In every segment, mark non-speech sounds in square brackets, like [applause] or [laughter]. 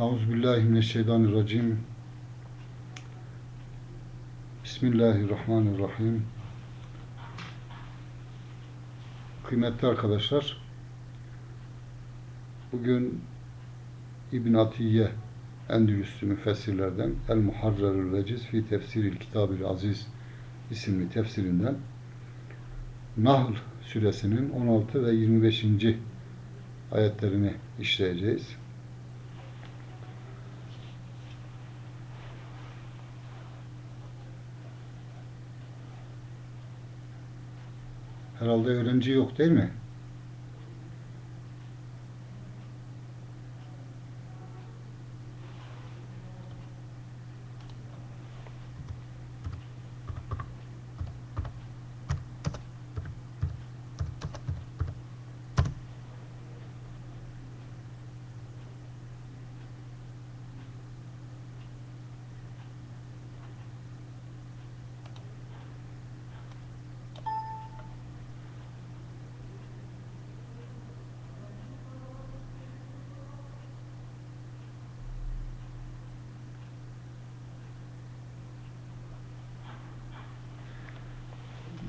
Euzubillahimineşşeytanirracim. Bismillahirrahmanirrahim. Kıymetli arkadaşlar, bugün İbn Atiye Endülüslü müfessirlerden El Muharrerül Veciz fi Tefsiril Kitabil Aziz isimli tefsirinden Nahl suresinin 16 ve 25. ayetlerini işleyeceğiz. Herhalde öğrenci yok değil mi?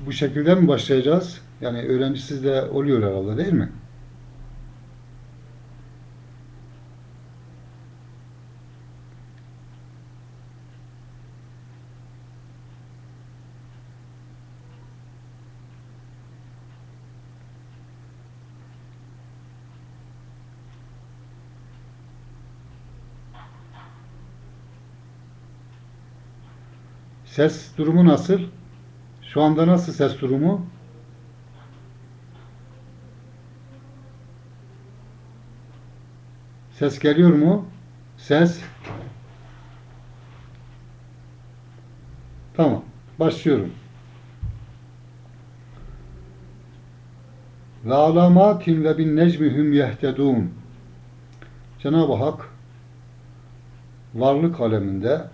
Bu şekilde mi başlayacağız? Yani öğrencisiz de oluyor herhalde değil mi? Ses durumu nasıl? Şu anda nasıl ses durumu? Ses geliyor mu? Ses. Tamam. Başlıyorum. Ve alamatin ve bin necmihum yehtedun. Cenab-ı Hak varlık aleminde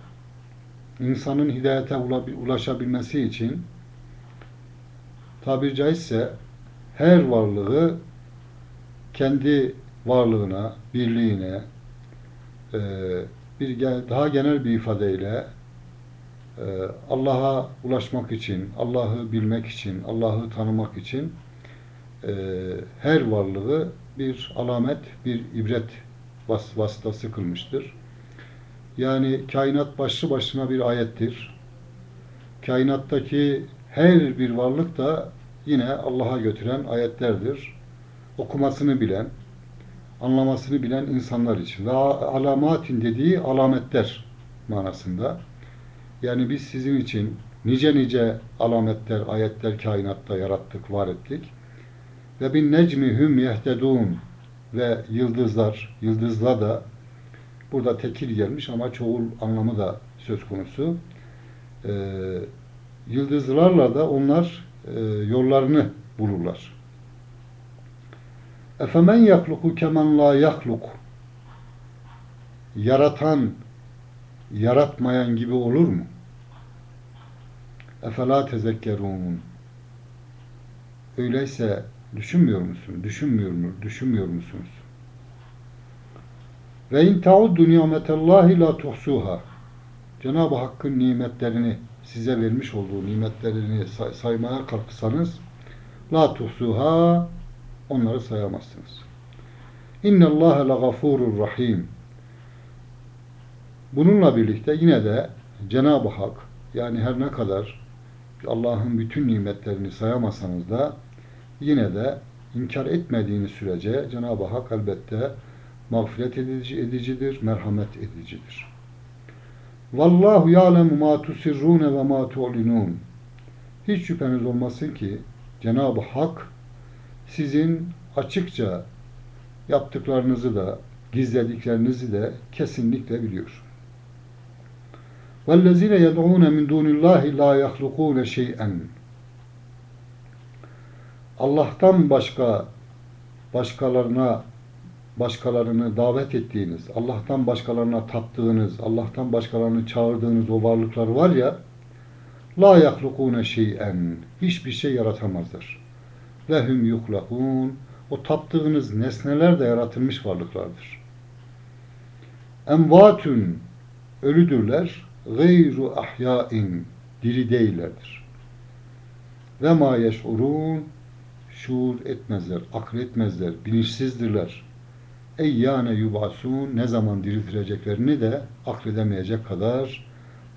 insanın hidayete ulaşabilmesi için tabiri caizse her varlığı kendi varlığına, birliğine e, bir daha genel bir ifadeyle e, Allah'a ulaşmak için, Allah'ı bilmek için, Allah'ı tanımak için e, her varlığı bir alamet, bir ibret vas vasıtası kılmıştır. Yani kainat başlı başına bir ayettir. Kainattaki her bir varlık da yine Allah'a götüren ayetlerdir. Okumasını bilen, anlamasını bilen insanlar için. Ve alamatin dediği alametler manasında. Yani biz sizin için nice nice alametler, ayetler kainatta yarattık, var ettik. Ve bin necmi hüm yehtedun ve yıldızlar, yıldızla da burada tekil gelmiş ama çoğul anlamı da söz konusu. Ee, yıldızlarla da onlar e, yollarını bulurlar. Efemen yakluku kemen la yakluk Yaratan yaratmayan gibi olur mu? Efela tezekkerun Öyleyse düşünmüyor musun? Düşünmüyor mu? Düşünmüyor musunuz? Ve in tauddu nimetallahi la tuhsuha. Cenab-ı Hakk'ın nimetlerini size vermiş olduğu nimetlerini say saymaya kalksanız la tuhsuha onları sayamazsınız. İnnallâhe la gafurur rahim. Bununla birlikte yine de Cenab-ı Hak yani her ne kadar Allah'ın bütün nimetlerini sayamasanız da yine de inkar etmediğiniz sürece Cenab-ı Hak elbette mağfiret edici, edicidir, merhamet edicidir. Vallahu ya'lemu ma tusirrune ve ma tu'linun. Hiç şüpheniz olmasın ki Cenab-ı Hak sizin açıkça yaptıklarınızı da gizlediklerinizi de kesinlikle biliyor. وَالَّذِينَ يَدْعُونَ مِنْ دُونِ اللّٰهِ لَا يَخْلُقُونَ شَيْئًا Allah'tan başka başkalarına başkalarını davet ettiğiniz, Allah'tan başkalarına taptığınız, Allah'tan başkalarını çağırdığınız o varlıklar var ya, la yahlukune şey'en, hiçbir şey yaratamazlar. Lehum yuhlakun, o taptığınız nesneler de yaratılmış varlıklardır. Emvatun ölüdürler. Gayru ahyain diri değillerdir. Ve ma yeş'urun şuur etmezler, akıl etmezler, bilinçsizdirler. Eyyâne yub'asûn ne zaman diriltileceklerini de akledemeyecek kadar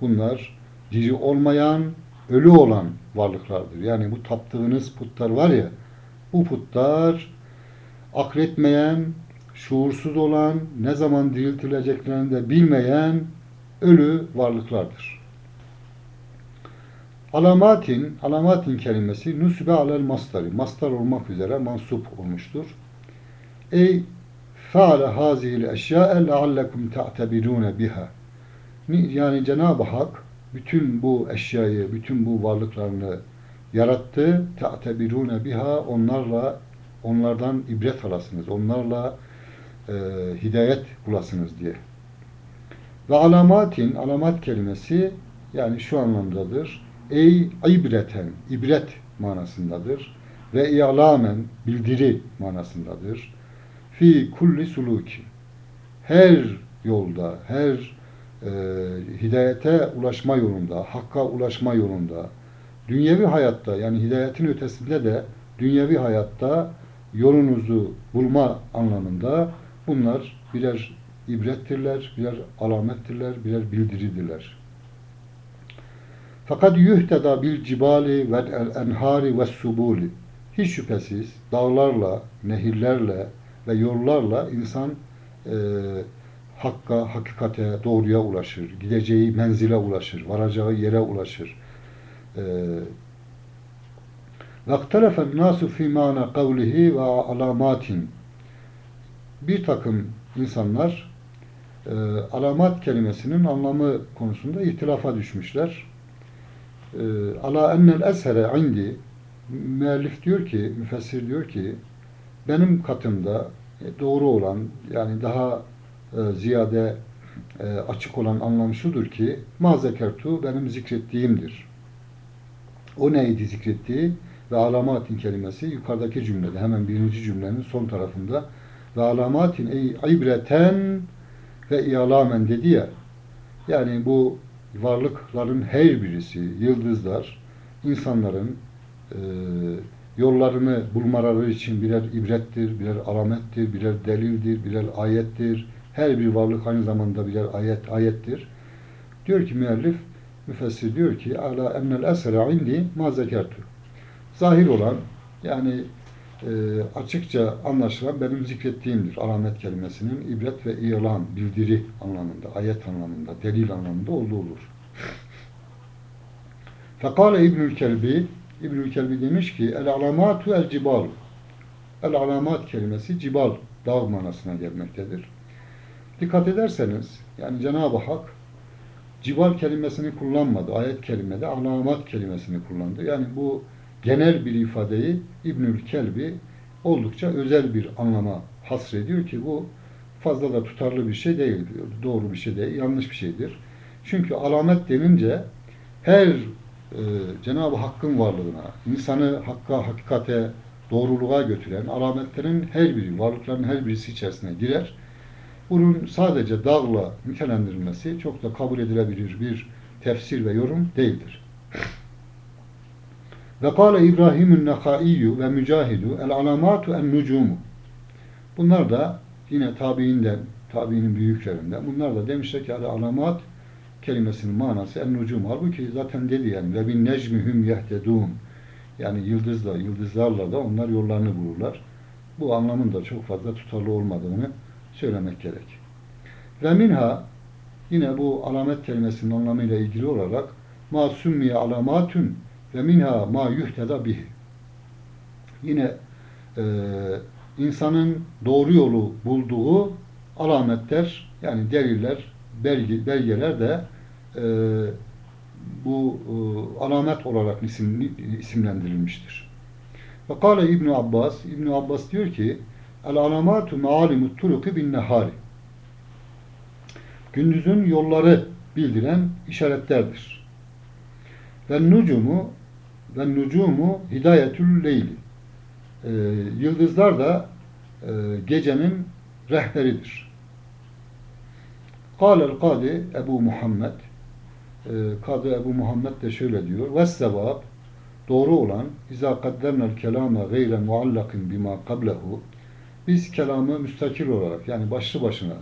bunlar diri olmayan, ölü olan varlıklardır. Yani bu taptığınız putlar var ya, bu putlar akletmeyen, şuursuz olan, ne zaman diriltileceklerini de bilmeyen ölü varlıklardır. Alamatin, alamatin kelimesi nusbe alel mastari, mastar olmak üzere mansup olmuştur. Ey faale hazihil eşya'e leallekum ta'tebirune biha. Yani Cenab-ı Hak bütün bu eşyayı, bütün bu varlıklarını yarattı. Ta'tebirune biha onlarla onlardan ibret alasınız. Onlarla e, hidayet bulasınız diye. Ve alamatin, alamat kelimesi yani şu anlamdadır. Ey ibreten, ibret manasındadır. Ve i'lamen, bildiri manasındadır. Fi kulli suluki. Her yolda, her e, hidayete ulaşma yolunda, hakka ulaşma yolunda, dünyevi hayatta yani hidayetin ötesinde de dünyevi hayatta yolunuzu bulma anlamında bunlar birer ibrettirler, birer alamettirler, birer bildiridirler. Fakat yuhteda bil cibali vel enhari ve subuli. Hiç şüphesiz dağlarla, nehirlerle ve yollarla insan e, hakka, hakikate, doğruya ulaşır. Gideceği menzile ulaşır, varacağı yere ulaşır. E, وَاَقْتَلَفَ النَّاسُ فِي مَانَ قَوْلِهِ وَعَلَامَاتٍ Bir takım insanlar e, alamat kelimesinin anlamı konusunda ihtilafa düşmüşler. E, ala ennel eshere indi müellif diyor ki, müfessir diyor ki benim katımda e, doğru olan yani daha e, ziyade e, açık olan anlam şudur ki mazekertu benim zikrettiğimdir. O neydi zikrettiği? Ve alamatin kelimesi yukarıdaki cümlede hemen birinci cümlenin son tarafında ve alamatin ey ibreten ve i'lamen dedi ya yani bu varlıkların her birisi yıldızlar insanların e, yollarını bulmaları için birer ibrettir, birer alamettir, birer delildir, birer ayettir. Her bir varlık aynı zamanda birer ayet ayettir. Diyor ki müellif, müfessir diyor ki ala ennel esra indi ma zekertu. Zahir olan yani e, açıkça anlaşılan benim zikrettiğimdir. Alamet kelimesinin ibret ve ilan, bildiri anlamında, ayet anlamında, delil anlamında olduğu olur. [laughs] Fekale İbnül Kelbi İbnül Kelbi demiş ki el alamatu el cibal el alamat kelimesi cibal dağ manasına gelmektedir. Dikkat ederseniz yani Cenab-ı Hak cibal kelimesini kullanmadı. Ayet kelimede alamat kelimesini kullandı. Yani bu genel bir ifadeyi İbnül Kelbi oldukça özel bir anlama hasrediyor ki bu fazla da tutarlı bir şey değil diyor. Doğru bir şey değil, yanlış bir şeydir. Çünkü alamet denince her e, Cenab-ı Hakk'ın varlığına, insanı hakka, hakikate, doğruluğa götüren alametlerin her biri, varlıkların her birisi içerisine girer. Bunun sadece dağla nitelendirilmesi çok da kabul edilebilir bir tefsir ve yorum değildir. Ve kâle İbrahim'ün nekaiyyü ve mücahidu el alamatu en nucumu. Bunlar da yine tabiinden, tabiinin büyüklerinden. Bunlar da demişler ki alamat kelimesinin manası en nucum. Halbuki zaten dedi yani ve bin necmihum yehtedun. Yani yıldızla, yıldızlarla da onlar yollarını bulurlar. Bu anlamın da çok fazla tutarlı olmadığını söylemek gerek. Ve minha yine bu alamet kelimesinin anlamıyla ilgili olarak ma summiye alamatun ve minha ma yuhteda bih. Yine e, insanın doğru yolu bulduğu alametler yani deliller, belge, belgeler de e, bu e, alamet olarak isim, isimlendirilmiştir. Ve kâle İbn Abbas, İbn Abbas diyor ki el alamatu maalimut turuki bin nehari gündüzün yolları bildiren işaretlerdir. Ve nucumu ve nucumu hidayetül leyli. E, yıldızlar da e, gecenin rehberidir. Kâlel kâdi Ebu Muhammed Kadı Ebu Muhammed de şöyle diyor. Ve sevab doğru olan izâ kaddernel kelâme gayre muallakin bima kablehu biz kelamı müstakil olarak yani başlı başına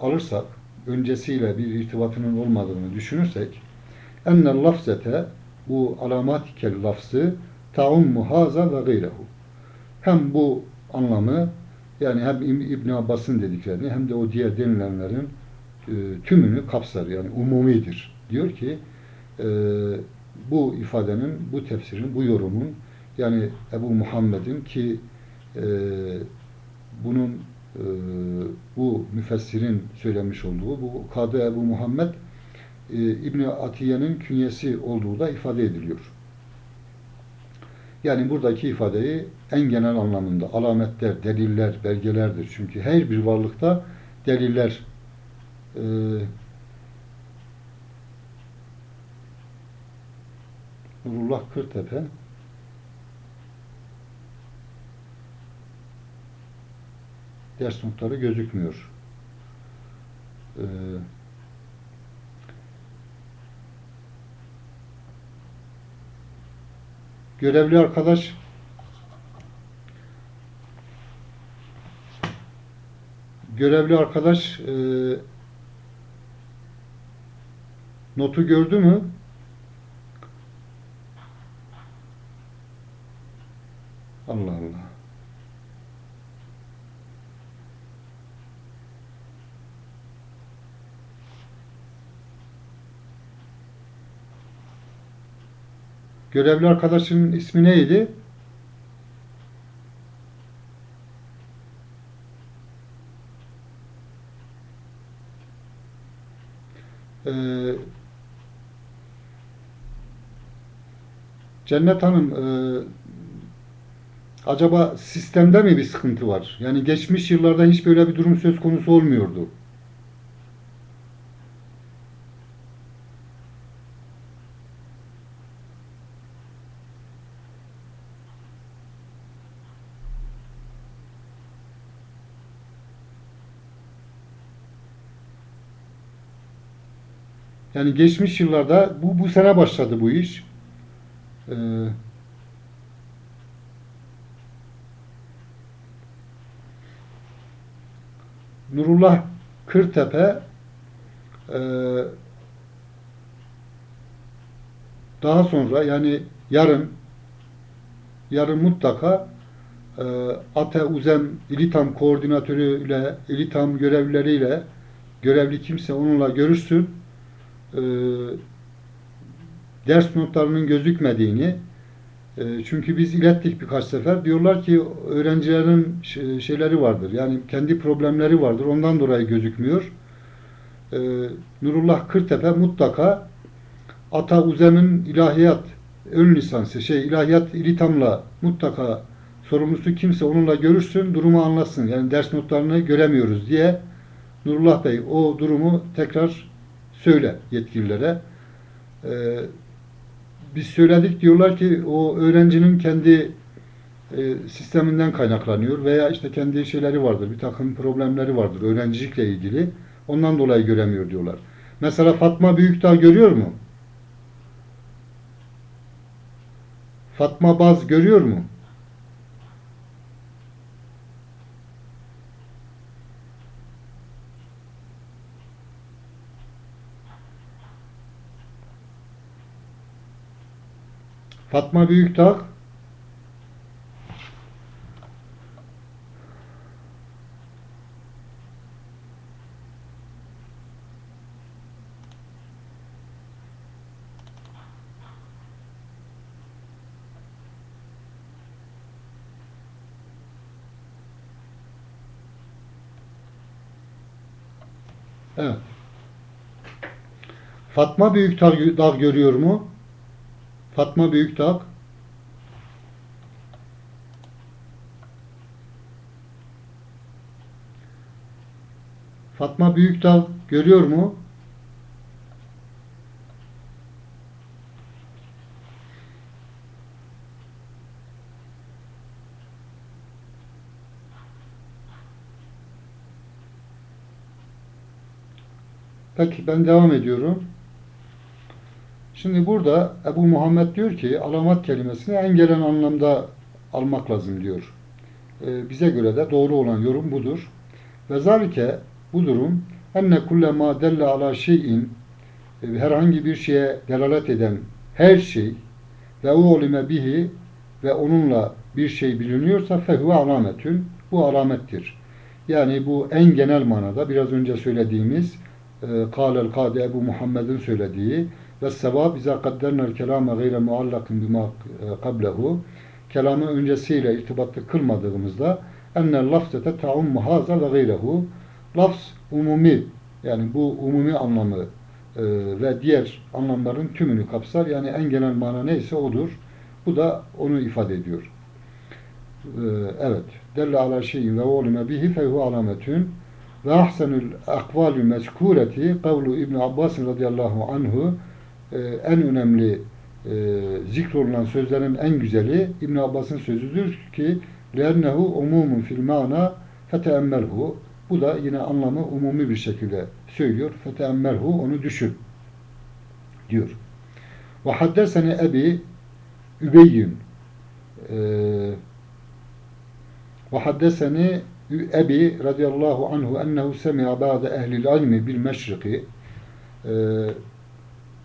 alırsak öncesiyle bir irtibatının olmadığını düşünürsek ennel lafzete bu alamatikel lafzı taummu haza ve gayrehu hem bu anlamı yani hem İbn Abbas'ın dediklerini hem de o diğer denilenlerin e, tümünü kapsar yani umumidir. Diyor ki e, bu ifadenin, bu tefsirin, bu yorumun yani Ebu Muhammed'in ki e, bunun e, bu müfessirin söylemiş olduğu bu Kadı Ebu Muhammed e, İbni Atiye'nin künyesi olduğu da ifade ediliyor. Yani buradaki ifadeyi en genel anlamında alametler, deliller, belgelerdir. Çünkü her bir varlıkta deliller e, Nurullah Kırtepe ders notları gözükmüyor. Ee, görevli arkadaş görevli arkadaş e, notu gördü mü? Allah Allah. Görevli arkadaşın ismi neydi? Ee, Cennet Hanım e, acaba sistemde mi bir sıkıntı var? Yani geçmiş yıllarda hiç böyle bir durum söz konusu olmuyordu. Yani geçmiş yıllarda bu bu sene başladı bu iş. Ee, Nurullah Kırtepe e, daha sonra yani yarın yarın mutlaka e, ATE UZEM İlitam koordinatörüyle İlitam görevlileriyle görevli kimse onunla görüşsün. E, ders notlarının gözükmediğini çünkü biz ilettik birkaç sefer. Diyorlar ki öğrencilerin şeyleri vardır. Yani kendi problemleri vardır. Ondan dolayı gözükmüyor. E, Nurullah Kırtepe mutlaka Ata Uzem'in ilahiyat ön lisansı şey ilahiyat ilitamla mutlaka sorumlusu kimse onunla görüşsün, durumu anlatsın. Yani ders notlarını göremiyoruz diye Nurullah Bey o durumu tekrar söyle yetkililere. Ee, biz söyledik diyorlar ki o öğrencinin kendi e, sisteminden kaynaklanıyor veya işte kendi şeyleri vardır, bir takım problemleri vardır öğrencilikle ilgili. Ondan dolayı göremiyor diyorlar. Mesela Fatma Büyükdağ görüyor mu? Fatma Baz görüyor mu? Fatma Büyükdağ Evet. Fatma Büyükdağ görüyor mu? Fatma Büyükdağ Fatma Büyükdağ görüyor mu? Peki ben devam ediyorum. Şimdi burada Ebu Muhammed diyor ki alamat kelimesini en gelen anlamda almak lazım diyor. Ee, bize göre de doğru olan yorum budur. Ve zalike bu durum enne kulle ma delle ala şeyin e, herhangi bir şeye delalet eden her şey ve ulime bihi ve onunla bir şey biliniyorsa fehuve alametün bu alamettir. Yani bu en genel manada biraz önce söylediğimiz e, Kâlel Kâde Ebu Muhammed'in söylediği ve sevab izâ kaddernel kelâme gayre muallakın bima e, kablehu kelamı öncesiyle irtibatlı kılmadığımızda ennel lafzete ta'ummu haza ve gayrehu lafz umumi yani bu umumi anlamı e, ve diğer anlamların tümünü kapsar. Yani en genel mana neyse odur. Bu da onu ifade ediyor. E, evet. Delle ala şeyin ve ulime bihi fehu alametün ve ahsenül akvalü mezkureti kavlu İbn Abbas radıyallahu anhu e, en önemli e, zikrolunan sözlerin en güzeli İbn Abbas'ın sözüdür ki لَاَنَّهُ umumun fil mana feteemmelhu bu da yine anlamı umumi bir şekilde söylüyor. Feteemmelhu onu düşün diyor. Ve haddesene ebi Übeyyün ve haddeseni ebi radıyallahu anhu ennehu semi'a ba'de ehlil ilmi bil meşriki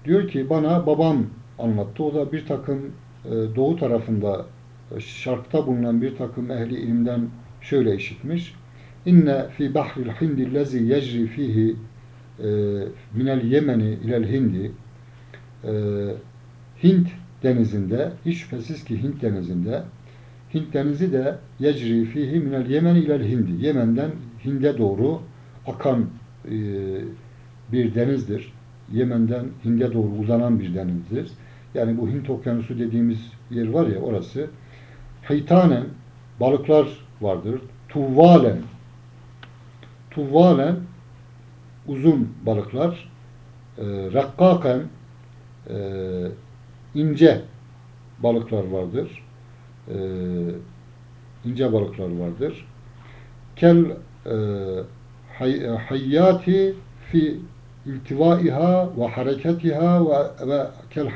diyor ki bana babam anlattı. O da bir takım e, doğu tarafında şarkta bulunan bir takım ehli ilimden şöyle işitmiş. İnne fi bahril hindi lezi yecri fihi e, minel yemeni ilel hindi e, Hint denizinde hiç şüphesiz ki Hint denizinde Hint denizi de yecri fihi minel yemeni ilel hindi Yemen'den Hind'e doğru akan e, bir denizdir. Yemen'den Hind'e doğru uzanan bir denizdir. Yani bu Hint okyanusu dediğimiz yer var ya orası. Heytanen balıklar vardır. Tuvvalen Tuvvalen uzun balıklar e, Rakkaken e, ince balıklar vardır. E, ince balıklar vardır. Kel e, hay, hayyati fi iltivaiha ve hareketiha ve, ve kel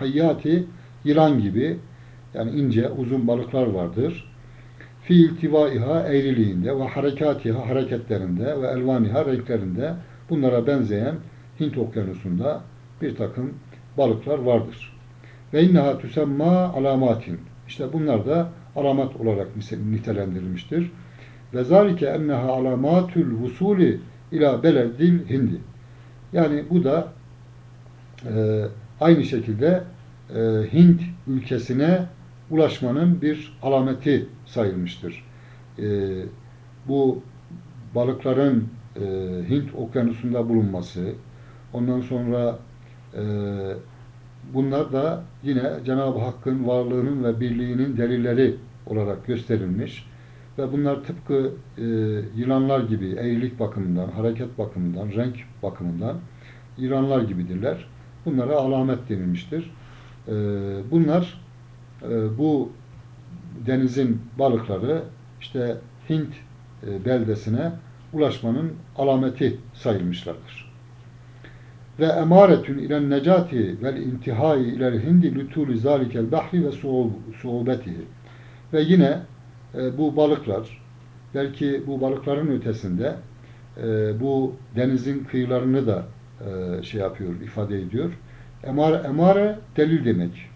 yılan gibi yani ince uzun balıklar vardır. Fi iltivaiha eğriliğinde ve harekatiha hareketlerinde ve elvaniha renklerinde bunlara benzeyen Hint okyanusunda bir takım balıklar vardır. Ve inneha tüsemma alamatin. İşte bunlar da alamat olarak nitelendirilmiştir. Ve zalike enneha alamatül vusuli ila beledil hindi. Yani bu da e, aynı şekilde e, Hint ülkesine ulaşmanın bir alameti sayılmıştır. E, bu balıkların e, Hint okyanusunda bulunması, ondan sonra e, bunlar da yine Cenab-ı Hakk'ın varlığının ve birliğinin delilleri olarak gösterilmiş ve bunlar tıpkı e, yılanlar gibi eğrilik bakımından, hareket bakımından, renk bakımından yılanlar gibidirler. Bunlara alamet denilmiştir. E, bunlar e, bu denizin balıkları işte Hint e, beldesine ulaşmanın alameti sayılmışlardır. Ve emaretün ilen necati vel intihai ilel hindi lütûlü zâlikel bahri ve suubetihi. Ve yine e, bu balıklar, belki bu balıkların ötesinde e, bu denizin kıyılarını da e, şey yapıyor, ifade ediyor. Emare, emare delil demek.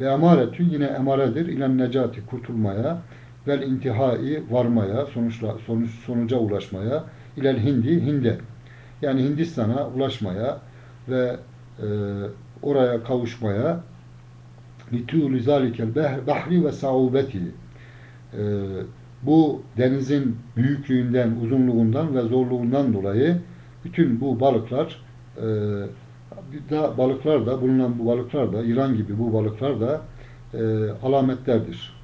Ve emaretü yine emaredir. İlen necati kurtulmaya vel intihai varmaya, sonuçla, sonuç, sonuca ulaşmaya, ilel hindi hinde. Yani Hindistan'a ulaşmaya ve e, oraya kavuşmaya litûlü zâlikel bahri ve saubeti bu denizin büyüklüğünden, uzunluğundan ve zorluğundan dolayı bütün bu balıklar e, da balıklar da bulunan bu balıklar da İran gibi bu balıklar da e, alametlerdir.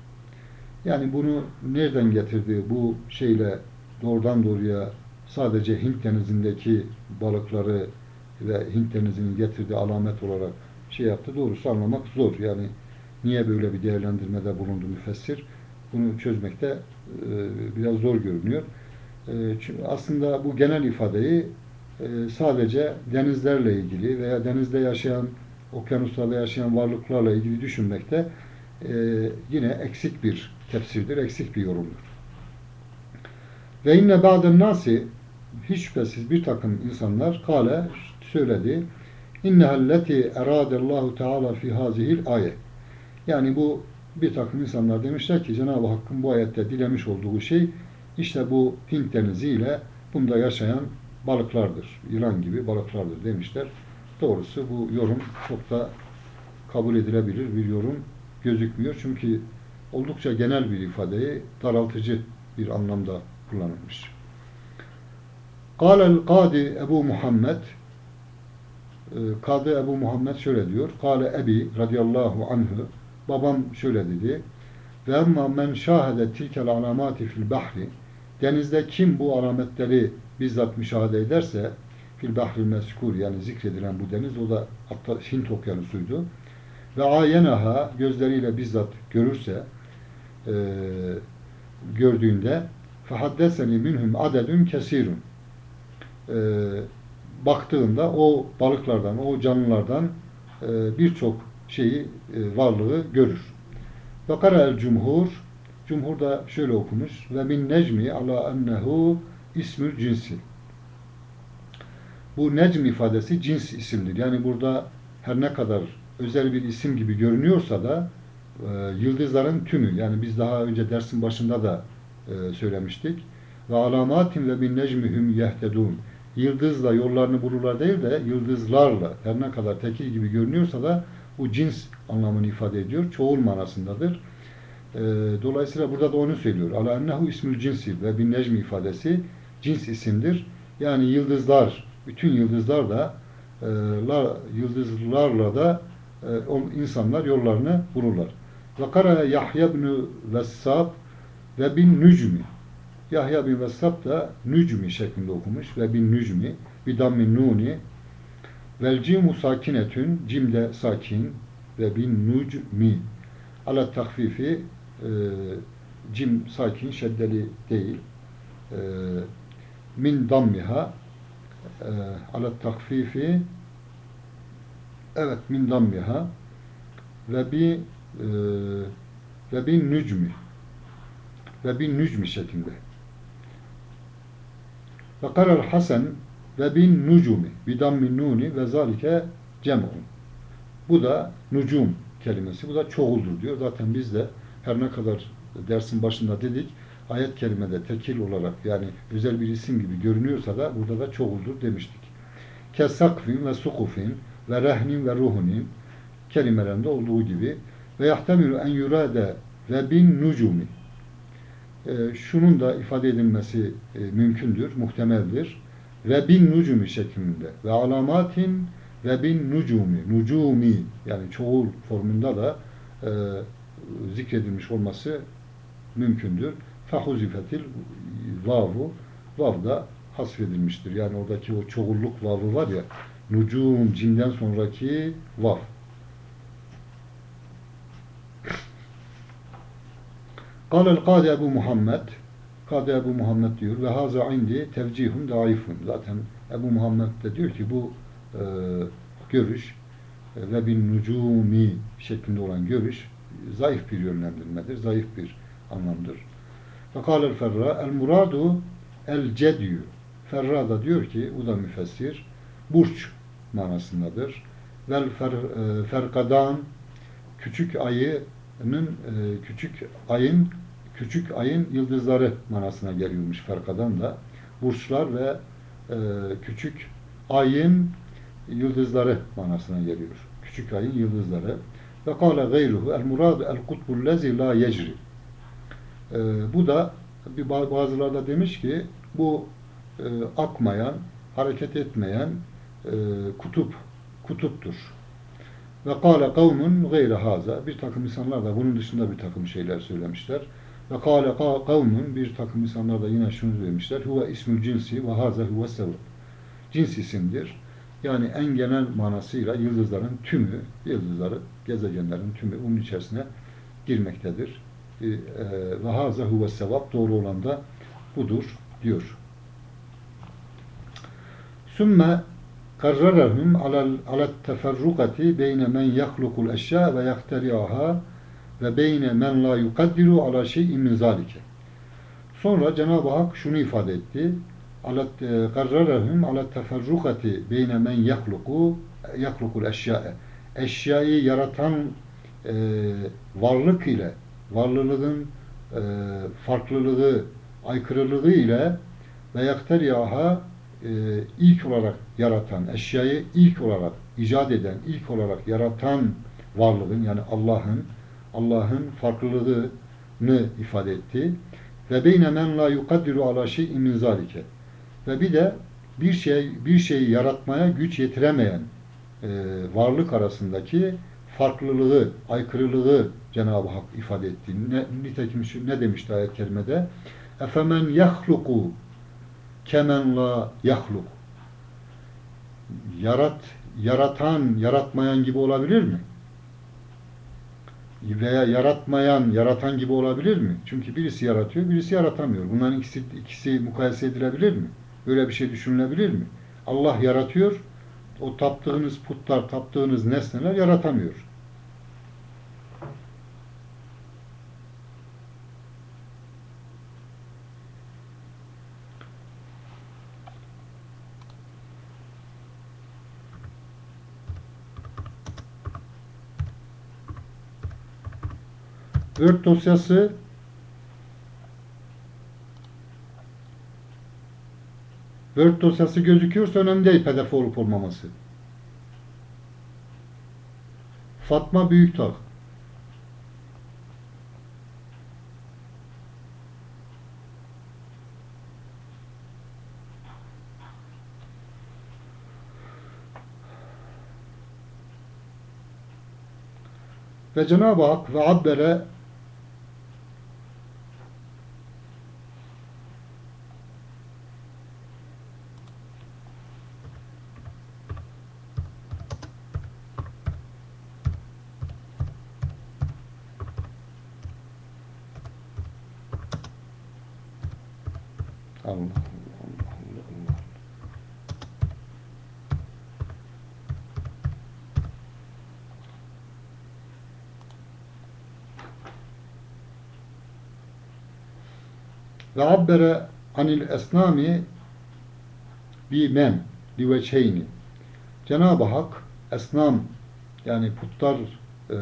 Yani bunu nereden getirdi bu şeyle doğrudan doğruya sadece Hint denizindeki balıkları ve Hint denizinin getirdiği alamet olarak şey yaptı. Doğrusu anlamak zor. Yani niye böyle bir değerlendirmede bulundu müfessir? Bunu çözmekte e, biraz zor görünüyor. E, çünkü aslında bu genel ifadeyi e, sadece denizlerle ilgili veya denizde yaşayan, okyanuslarda yaşayan varlıklarla ilgili düşünmekte yine eksik bir tefsirdir, eksik bir yorumdur. Ve inne ba'den nasi hiç şüphesiz bir takım insanlar kale söyledi innehelleti eradallahu teala fi hazihil ayet. Yani bu bir takım insanlar demişler ki Cenab-ı Hakk'ın bu ayette dilemiş olduğu şey işte bu Hint denizi ile bunda yaşayan balıklardır. Yılan gibi balıklardır demişler. Doğrusu bu yorum çok da kabul edilebilir bir yorum gözükmüyor. Çünkü oldukça genel bir ifadeyi daraltıcı bir anlamda kullanılmış. Kâlel Kadi Ebu Muhammed Kadı Ebu Muhammed şöyle diyor. Kale Ebi radıyallahu anhu babam şöyle dedi. Ve emma men şahede tilkel alamati fil bahri denizde kim bu alametleri bizzat müşahede ederse fil bahri meskur yani zikredilen bu deniz o da hatta Hint okyanusuydu. Ve ayenaha gözleriyle bizzat görürse e, gördüğünde fehaddeseni minhum adedun kesirun e, baktığında o balıklardan, o canlılardan e, birçok şeyi, e, varlığı görür. Ve kara'el cumhur, cumhur da şöyle okumuş ve min necmi ala ennehu ismül cinsi. Bu necm ifadesi cins isimdir. Yani burada her ne kadar özel bir isim gibi görünüyorsa da e, yıldızların tümü yani biz daha önce dersin başında da e, söylemiştik. Ve alamatin ve bin necmihum yehtedun yıldızla yollarını bulurlar değil de yıldızlarla her ne kadar tekil gibi görünüyorsa da bu cins anlamını ifade ediyor. Çoğul manasındadır. E, dolayısıyla burada da onu söylüyor. Ala ennehu ismül cinsi ve bin necmi ifadesi cins isimdir. Yani yıldızlar, bütün yıldızlar da e, la, yıldızlarla da e, insanlar yollarını bulurlar. Ve kara Yahya ibn Vessab ve bin nücmi Yahya bin Vessab da nücmi şeklinde okumuş ve bin nücmi bir dammin nuni vel cimu sakinetün cimde sakin ve bin nucmi. Ala takfifi e, cim sakin şeddeli değil. E, min dammiha e, ala takfifi evet min dammiha ve bir e, ve bin nücmi ve bin nücmi şeklinde. Ve karar Hasan ve bin nucumi bidammin nuni ve zalike cem'un. Bu da nucum kelimesi. Bu da çoğuldur diyor. Zaten biz de her ne kadar dersin başında dedik ayet kelimede tekil olarak yani özel bir isim gibi görünüyorsa da burada da çoğuldur demiştik. Kesakfin ve sukufin ve rehnin ve ruhunin kelimelerinde olduğu gibi ve yahtemilu en yurade ve bin nucumi e, şunun da ifade edilmesi e, mümkündür, muhtemeldir. Ve bin nucumi şeklinde ve alamatin ve bin nucumi, nucumi yani çoğul formunda da e, zikredilmiş olması mümkündür. Fahuzifetil vavu, vav da hasfedilmiştir. Yani oradaki o çoğulluk vavı var ya, nucum, cinden sonraki vav. Kâlel Kâdi Ebu Muhammed Kâdi Ebu Muhammed diyor ve haza indi tevcihun daifun. Zaten Ebu Muhammed de diyor ki bu e, görüş e, ve bin nucumi şeklinde olan görüş zayıf bir yönlendirmedir. Zayıf bir anlamdır. Ve kâlel ferra el muradu el cedyu. Ferra da diyor ki bu da müfessir burç manasındadır. Vel fer, e, ferkadan küçük ayı e, küçük ayın küçük ayın yıldızları manasına geliyormuş Ferka'dan da. Burçlar ve e, küçük ayın yıldızları manasına geliyor. Küçük ayın yıldızları. Ve kâle gayruhu el muradu el kutbul lezi la yecri. E, bu da bir bazılarda demiş ki bu e, akmayan, hareket etmeyen e, kutup kutuptur. Ve kâle kavmun gayre haza. Bir takım insanlar da bunun dışında bir takım şeyler söylemişler. Ve kâle kavmun bir takım insanlar da yine şunu demişler. Huve ismül cinsi ve haza huve sevr. Cins isimdir. Yani en genel manasıyla yıldızların tümü, yıldızları, gezegenlerin tümü bunun içerisine girmektedir. E, e, ve haza huve sevap doğru olan da budur diyor. Sümme karrarahum alel teferrukati beyne men yahlukul eşya ve yahtariyaha ve beyne men la yukaddiru ala şey'in min zalike. Sonra Cenab-ı Hak şunu ifade etti. E, karrarahum alet teferrukati beyne men yahluku yahlukul eşya'e. Eşyayı yaratan e, varlık ile varlılığın e, farklılığı, aykırılığı ile ve yahtariyaha e, ilk olarak yaratan, eşyayı ilk olarak icat eden, ilk olarak yaratan varlığın yani Allah'ın Allah'ın farklılığını ifade etti. Ve beyne men la yukaddiru ala şey'in min zalike. Ve bir de bir şey bir şeyi yaratmaya güç yetiremeyen e, varlık arasındaki farklılığı, aykırılığı Cenab-ı Hak ifade etti. Ne, nitekim şu, ne demişti ayet-i kerimede? Efemen yahluku kemen la yahluk. Yarat, yaratan, yaratmayan gibi olabilir mi? Veya yaratmayan, yaratan gibi olabilir mi? Çünkü birisi yaratıyor, birisi yaratamıyor. Bunların ikisi, ikisi mukayese edilebilir mi? Böyle bir şey düşünülebilir mi? Allah yaratıyor, o taptığınız putlar, taptığınız nesneler yaratamıyor. Word dosyası Word dosyası gözüküyorsa önemli değil pdf olup olmaması. Fatma Büyüktak Ve Cenab-ı Hak ve abbere Allah Allah Allah Allah. Ve abbere anil esnami bi men li veçheyni. Cenab-ı Hak esnam yani putlar e,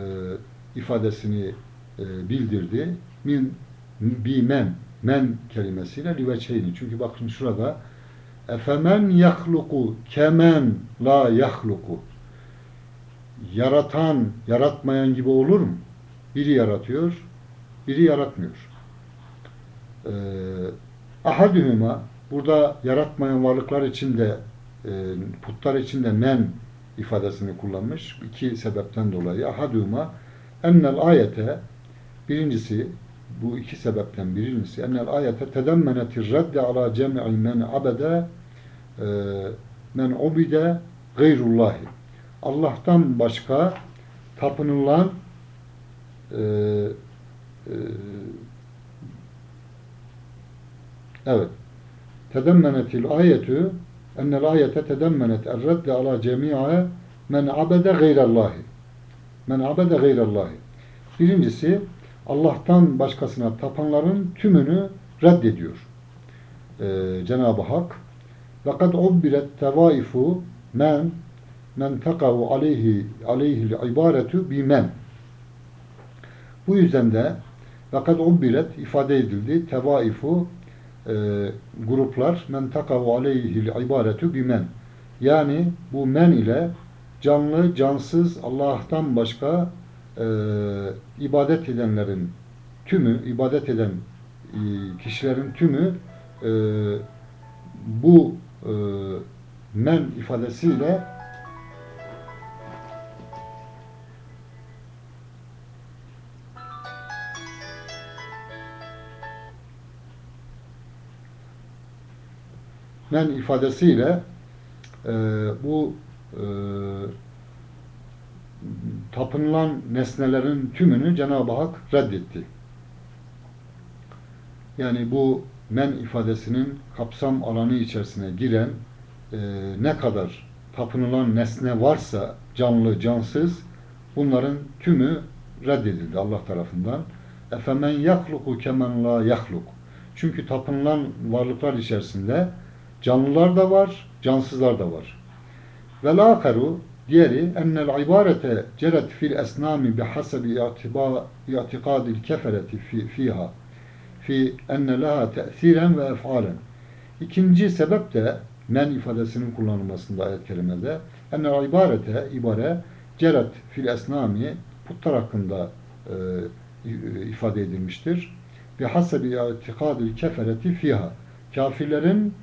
ifadesini e, bildirdi. Min bi men men kelimesiyle liveçeyni. Çünkü bakın şurada efemen yahluku kemen la yahluku yaratan, yaratmayan gibi olur mu? Biri yaratıyor, biri yaratmıyor. Ee, ahadühüma burada yaratmayan varlıklar için de e, putlar için de men ifadesini kullanmış. iki sebepten dolayı. Ahadühüma ennel ayete birincisi bu iki sebepten birincisi ennel ayete tedemmenetir redde ala cem'i men abede e, men ubide gayrullahi Allah'tan başka tapınılan e, e, evet. Tedemmenetil ayetü ennel ayete tedemmenet erredde ala cemi'a men abede gayrallahi. Men abede gayrallahi. Birincisi Allah'tan başkasına tapanların tümünü reddediyor. Ee, Cenab-ı Hak ubbiret tevaifu men men tekavu aleyhi aleyhil ibaretu bi men. Bu yüzden de kad ubbiret ifade edildi. Tevaifu e, gruplar men tekavu aleyhil ibaretu bi men. Yani bu men ile canlı cansız Allah'tan başka e, ibadet edenlerin tümü, ibadet eden e, kişilerin tümü e, bu e, men ifadesiyle men ifadesiyle e, bu e, tapınılan nesnelerin tümünü Cenab-ı Hak reddetti. Yani bu men ifadesinin kapsam alanı içerisine giren e, ne kadar tapınılan nesne varsa canlı, cansız bunların tümü reddedildi Allah tarafından. Efemen yahluku kemen la yahluk. Çünkü tapınılan varlıklar içerisinde canlılar da var, cansızlar da var. Ve lâkeru diğeri ennel ibarete ceret fil esnami bihasebi i'tikadil kefereti fi, fiha fi enne laha te'siren ve ef'alen. İkinci sebep de men ifadesinin kullanılmasında ayet kerimede ennel ibarete ibare ceret fil esnami putlar hakkında e, ifade edilmiştir. Bi hasebi itikadil kefereti fiha. Kafirlerin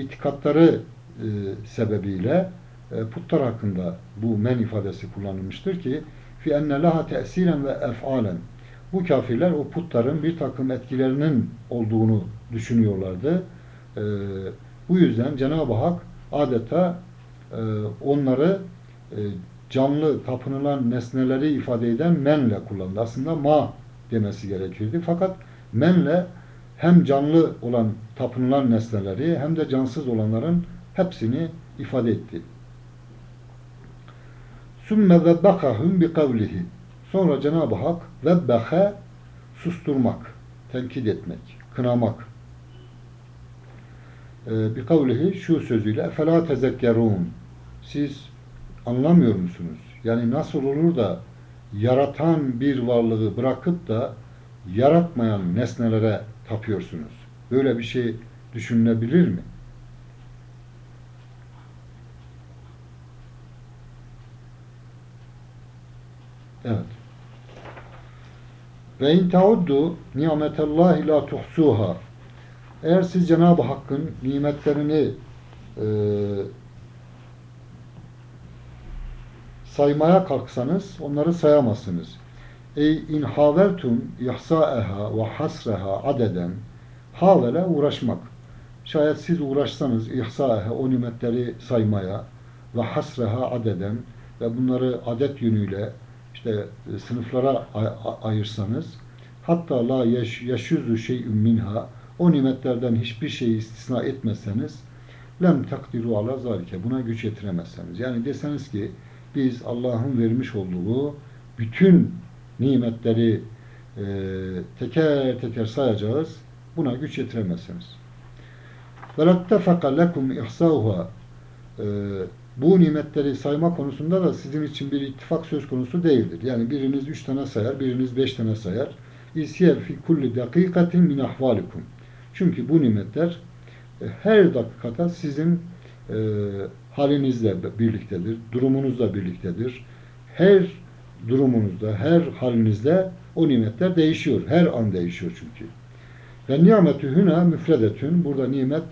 itikatları e, sebebiyle e, putlar hakkında bu men ifadesi kullanılmıştır ki fi enne laha te'siren ve ef'alen. Bu kafirler o putların bir takım etkilerinin olduğunu düşünüyorlardı. E, bu yüzden Cenab-ı Hak adeta e, onları e, canlı tapınılan nesneleri ifade eden menle kullandı. Aslında ma demesi gerekirdi. Fakat menle hem canlı olan tapınılan nesneleri hem de cansız olanların hepsini ifade etti. Zebbekahum bi kavlihi. Sonra Cenab-ı Hak zebbehe susturmak, tenkit etmek, kınamak. Ee, kavlihi şu sözüyle efela tezekkerun. Siz anlamıyor musunuz? Yani nasıl olur da yaratan bir varlığı bırakıp da yaratmayan nesnelere tapıyorsunuz? Böyle bir şey düşünülebilir mi? Evet. Ve in tauddu nimetallahi la tuhsuha. Eğer siz Cenab-ı Hakk'ın nimetlerini e, saymaya kalksanız onları sayamazsınız. Ey in haveltum ihsa'eha ve hasreha adeden havele uğraşmak. Şayet siz uğraşsanız ihsa'eha o nimetleri saymaya ve hasreha adeden ve bunları adet yönüyle işte e, sınıflara ayırsanız hatta la yaş, yaşüzü şey'ün minha o nimetlerden hiçbir şeyi istisna etmezseniz lem takdiru ala zalike buna güç yetiremezseniz yani deseniz ki biz Allah'ın vermiş olduğu bütün nimetleri e, teker teker sayacağız buna güç yetiremezseniz وَلَتَّفَقَ لَكُمْ اِحْسَاهُهَا bu nimetleri sayma konusunda da sizin için bir ittifak söz konusu değildir. Yani biriniz üç tane sayar, biriniz beş tane sayar. İsyer fi kulli dakikatin min ahvalikum. Çünkü bu nimetler e, her dakikada sizin e, halinizle birliktedir, durumunuzla birliktedir. Her durumunuzda, her halinizde o nimetler değişiyor. Her an değişiyor çünkü. Ve nimetü hüna müfredetün. Burada nimet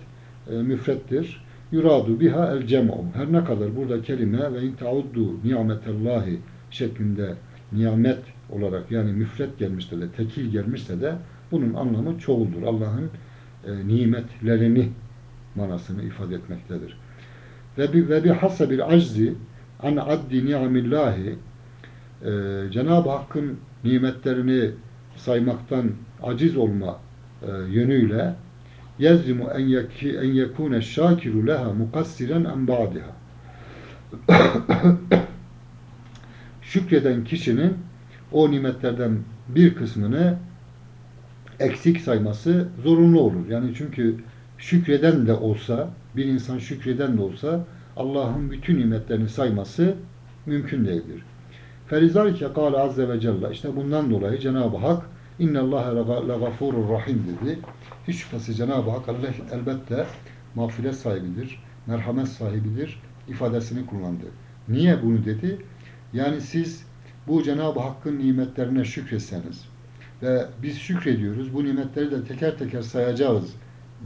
e, müfrettir yuradu biha el cem'u. Her ne kadar burada kelime ve in tauddu nimetallahi şeklinde nimet olarak yani müfret gelmişse de tekil gelmişse de bunun anlamı çoğuldur. Allah'ın e, nimetlerini manasını ifade etmektedir. Ve bi ve bi hasabil aczi an addi ni'amillahi e, Cenab-ı Hakk'ın nimetlerini saymaktan aciz olma e, yönüyle yezlimu en yeki en yekune şakiru leha mukassiren en ba'diha. [coughs] Şükreden kişinin o nimetlerden bir kısmını eksik sayması zorunlu olur. Yani çünkü şükreden de olsa, bir insan şükreden de olsa Allah'ın bütün nimetlerini sayması mümkün değildir. Ferizalike kâle azze ve celle işte bundan dolayı Cenab-ı Hak İnne Allah la gafurur rahim dedi. Hiç şüphesiz Cenab-ı Hak Allah elbette mağfiret sahibidir, merhamet sahibidir ifadesini kullandı. Niye bunu dedi? Yani siz bu Cenab-ı Hakk'ın nimetlerine şükretseniz ve biz şükrediyoruz, bu nimetleri de teker teker sayacağız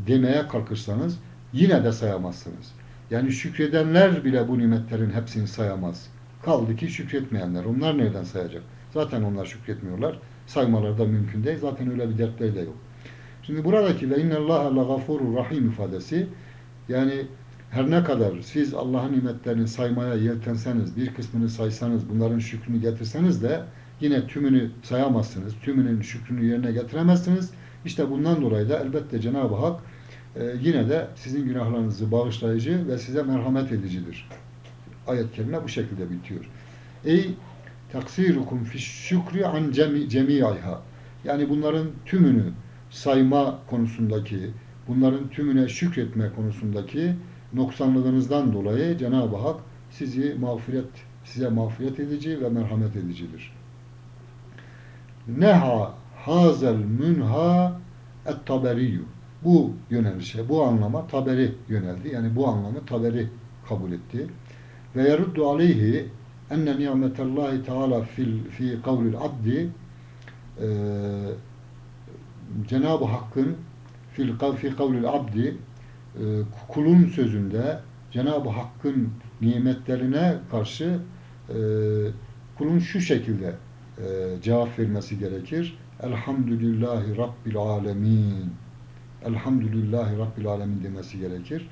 demeye kalkırsanız yine de sayamazsınız. Yani şükredenler bile bu nimetlerin hepsini sayamaz. Kaldı ki şükretmeyenler. Onlar nereden sayacak? Zaten onlar şükretmiyorlar. Saymaları da mümkün değil. Zaten öyle bir dertleri de yok. Şimdi buradaki ve innallaha la gafurur rahim ifadesi yani her ne kadar siz Allah'ın nimetlerini saymaya yeltenseniz, bir kısmını saysanız, bunların şükrünü getirseniz de yine tümünü sayamazsınız. Tümünün şükrünü yerine getiremezsiniz. İşte bundan dolayı da elbette Cenab-ı Hak e, yine de sizin günahlarınızı bağışlayıcı ve size merhamet edicidir. Ayet kerime bu şekilde bitiyor. Ey taksirukum fi şükri an cemi, cemi'iha. Yani bunların tümünü sayma konusundaki, bunların tümüne şükretme konusundaki noksanlığınızdan dolayı Cenab-ı Hak sizi mağfiret, size mağfiret edici ve merhamet edicidir. Neha hazel münha et taberiyyü. Bu yönelişe, bu anlama taberi yöneldi. Yani bu anlamı taberi kabul etti. Ve yeruddu aleyhi enne nimetallahi teala fil, fi kavlil abdi e, Cenab-ı Hakk'ın fil, fi kavlil abdi e, kulun sözünde Cenab-ı Hakk'ın nimetlerine karşı e, kulun şu şekilde e, cevap vermesi gerekir. Elhamdülillahi Rabbil alemin. Elhamdülillahi Rabbil alemin demesi gerekir.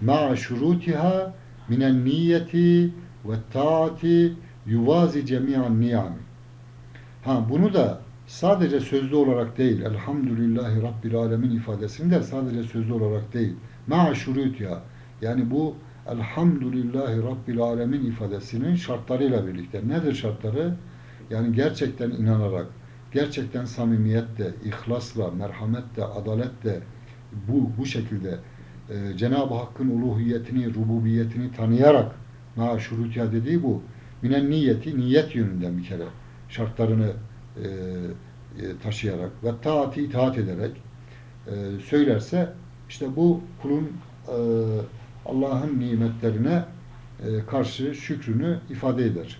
Ma'a şurutiha minen niyeti ve taati yuvazi cemi'an niyami. Ha bunu da sadece sözlü olarak değil, Elhamdülillahi Rabbil alemin ifadesini de sadece sözlü olarak değil, ma'a şurutiha yani bu Elhamdülillahi Rabbil alemin ifadesinin şartlarıyla birlikte. Nedir şartları? Yani gerçekten inanarak, gerçekten samimiyetle, ihlasla, merhametle, adaletle bu, bu şekilde e, Cenab-ı Hakk'ın uluhiyetini, rububiyetini tanıyarak ma şurutya dediği bu. Minen niyeti, niyet yönünden bir kere şartlarını e, e, taşıyarak ve taati itaat ederek e, söylerse işte bu kulun e, Allah'ın nimetlerine e, karşı şükrünü ifade eder.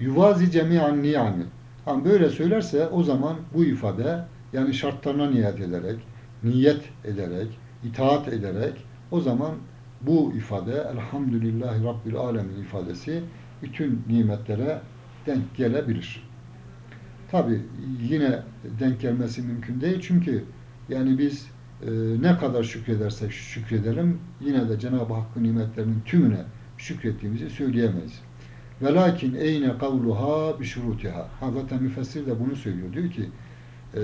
Yuvazi cemi'an niyami. Yani böyle söylerse o zaman bu ifade yani şartlarına niyet ederek, niyet ederek, itaat ederek o zaman bu ifade Elhamdülillahi Rabbil Alemin ifadesi bütün nimetlere denk gelebilir. Tabi yine denk gelmesi mümkün değil çünkü yani biz e, ne kadar şükredersek şükredelim yine de Cenab-ı Hakk'ın nimetlerinin tümüne şükrettiğimizi söyleyemeyiz. Velakin eyne kavluha bi şurutiha. Ha zaten müfessir de bunu söylüyor. Diyor ki e,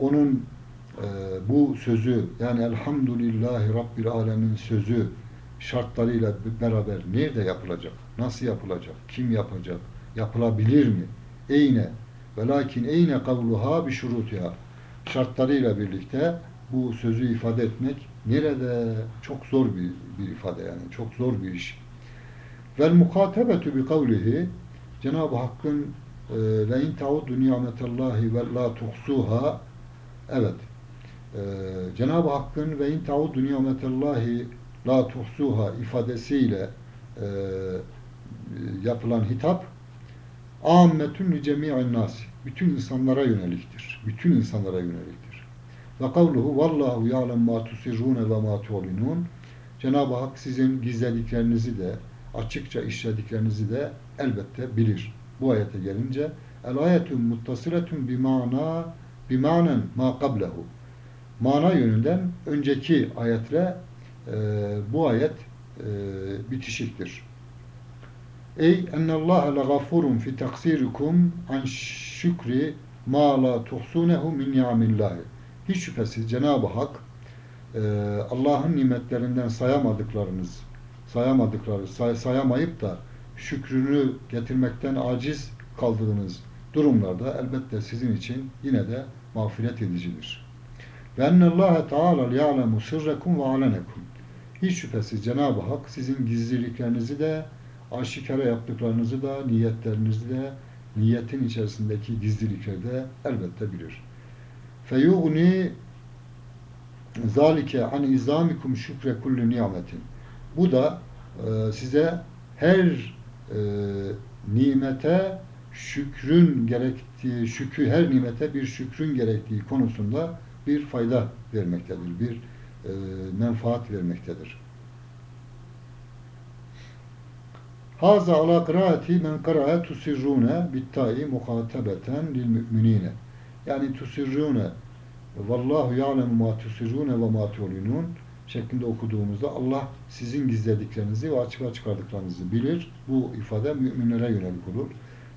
onun bu sözü yani elhamdülillahi rabbil alemin sözü şartlarıyla beraber nerede yapılacak? Nasıl yapılacak? Kim yapacak? Yapılabilir mi? Eyne velakin eyne kavluha bi şurutiha. Şartlarıyla birlikte bu sözü ifade etmek nerede? Çok zor bir, bir ifade yani. Çok zor bir iş. Vel mukatebetu bi kavlihi Cenab-ı Hakk'ın e, ve in tauddu nimetallahi ve la tuhsuha evet e, Cenab-ı Hakk'ın ve in tauddu nimetallahi la tuhsuha ifadesiyle e, yapılan hitap ammetun li cemi'in nas bütün insanlara yöneliktir. Bütün insanlara yöneliktir. Ve kavluhu vallahu ya'lem ma tusirrune ve ma tu'linun Cenab-ı Hak sizin gizlediklerinizi de açıkça işlediklerinizi de elbette bilir. Bu ayete gelince el ayetun muttasiletun bi mana bi manen ma qablehu. Mana yönünden önceki ayetle e, bu ayet e, bitişiktir. Ey ennallâhe le gafurun fi taksirikum an şükri ma la tuhsunehu min ni'amillahi. Hiç şüphesiz Cenab-ı Hak e, Allah'ın nimetlerinden sayamadıklarınız sayamadıkları, say, sayamayıp da şükrünü getirmekten aciz kaldığınız durumlarda elbette sizin için yine de mağfiret edicidir. Ve ennallâhe teâlâ ya'lemu sırrekum ve alenekum. Hiç şüphesiz Cenab-ı Hak sizin gizliliklerinizi de, aşikara yaptıklarınızı da, niyetlerinizi de, niyetin içerisindeki gizlilikleri de elbette bilir. Feyugni zalike an izamikum şükre kulli nimetin. Bu da e, size her e, nimete şükrün gerektiği, şükür her nimete bir şükrün gerektiği konusunda bir fayda vermektedir, bir e, menfaat vermektedir. Haza ala kıraati men kıra'a tusirrune bittai muhatabeten lil müminine. Yani tusirrune vallahu ya'lemu ma tusirrune ve ma tu'linun şeklinde okuduğumuzda Allah sizin gizlediklerinizi ve açığa çıkardıklarınızı bilir. Bu ifade müminlere yönelik olur.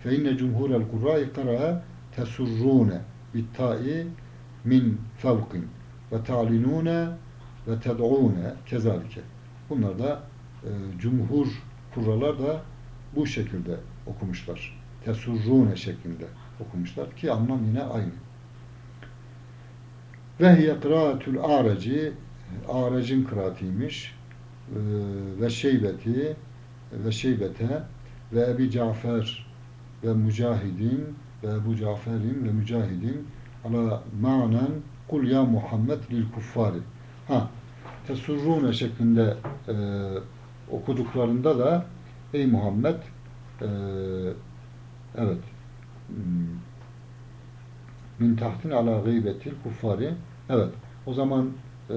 Fe inne cumhurel kurra'i kara'a tesurrune bittai min fevkin. ve ta'linune ve ted'une kezalike. Bunlar da e, cumhur kurralar da bu şekilde okumuşlar. Tesurrune şeklinde okumuşlar ki anlam yine aynı. Ve hiye kıraatül areci arecin kıraatiymiş e, ve şeybeti ve şeybete ve Ebi Cafer ve Mücahidin ve Ebu Cafer'in ve Mücahidin ala manen kul ya Muhammed lil kuffari. Ha, tesurrune şeklinde e, okuduklarında da ey Muhammed e, evet hmm, min tahtin ala gıybetil kuffari evet o zaman e,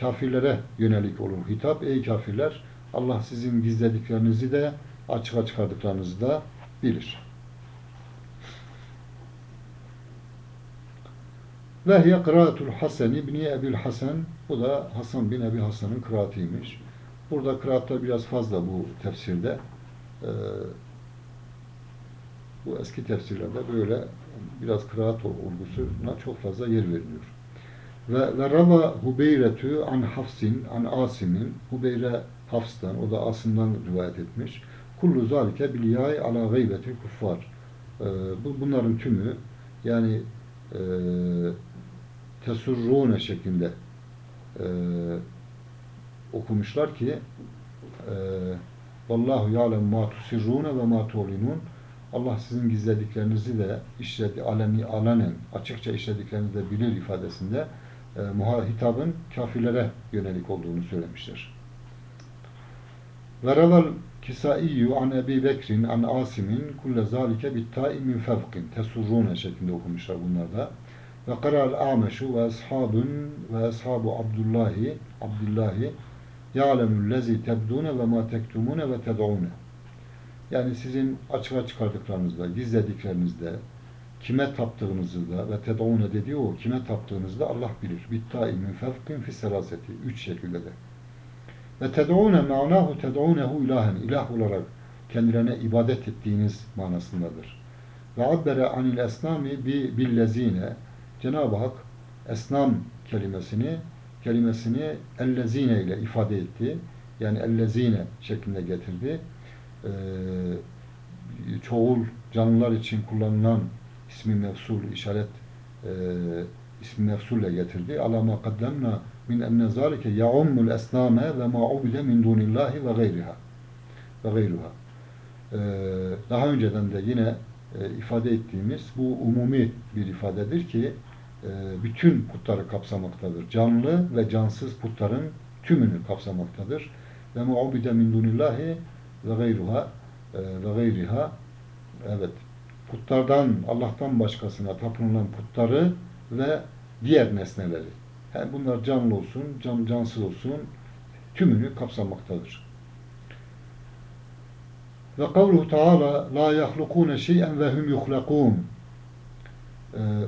kafirlere yönelik olur hitap ey kafirler Allah sizin gizlediklerinizi de açığa çıkardıklarınızı da bilir. Ve hiye kıraatul Hasan İbni Ebil Hasan bu da Hasan bin Ebi Hasan'ın kıraatiymiş. Burada kıraatlar biraz fazla bu tefsirde. Ee, bu eski tefsirlerde böyle biraz kıraat olgusuna çok fazla yer veriliyor. Ve, ve rava Hubeyretü an Hafsin an Asim'in Hubeyre Hafs'tan o da Asım'dan rivayet etmiş. Kullu zalike bil yay ala gıybetil kuffar. Ee, bu, bunların tümü yani e, tesurrune şeklinde e, okumuşlar ki e, Vallahu ya'lem ma tusirrune ve ma tu'linun Allah sizin gizlediklerinizi de işledi, aleni, alanen, açıkça işlediklerinizi de bilir ifadesinde e, hitabın kafirlere yönelik olduğunu söylemişler. Ve revel Kisaiyyü an Ebi Bekrin an Asim'in kulle zalike bitta'i min fevkin tesurrune şeklinde okumuşlar bunlar da. Ve karal ameşu ve ashabun ve ashabu Abdullahi Abdullahi ya'lemul lezi tebdune ve ma tektumune ve ted'une. Yani sizin açığa çıkardıklarınızda, gizlediklerinizde, kime taptığınızı da ve ted'une dediği o kime taptığınızı da Allah bilir. Bitta'i min fevkin fi seraseti. Üç şekilde de. Ve ted'une ma'nahu ted'unehu ilahen. ilah olarak kendilerine ibadet ettiğiniz manasındadır. Ve abbere anil esnami bi billezine Cenab-ı Hak esnam kelimesini kelimesini ellezine ile ifade etti. Yani ellezine şeklinde getirdi. Ee, çoğul canlılar için kullanılan ismi mefsul işaret e, ismi mefsulle getirdi. Alama kaddemna min enne zalike yaummul esname ve ma ubide min dunillahi ve gayriha ve gayruha. Ee, daha önceden de yine e, ifade ettiğimiz bu umumi bir ifadedir ki bütün putları kapsamaktadır. Canlı ve cansız putların tümünü kapsamaktadır. Ve mu'ubide min dunillahi ve gayruha e, ve gayriha evet putlardan Allah'tan başkasına tapınılan putları ve diğer nesneleri. Yani bunlar canlı olsun, can, cansız olsun tümünü kapsamaktadır. Ve kavluhu Teala la yahlukune şey'en ve hum yuhlakun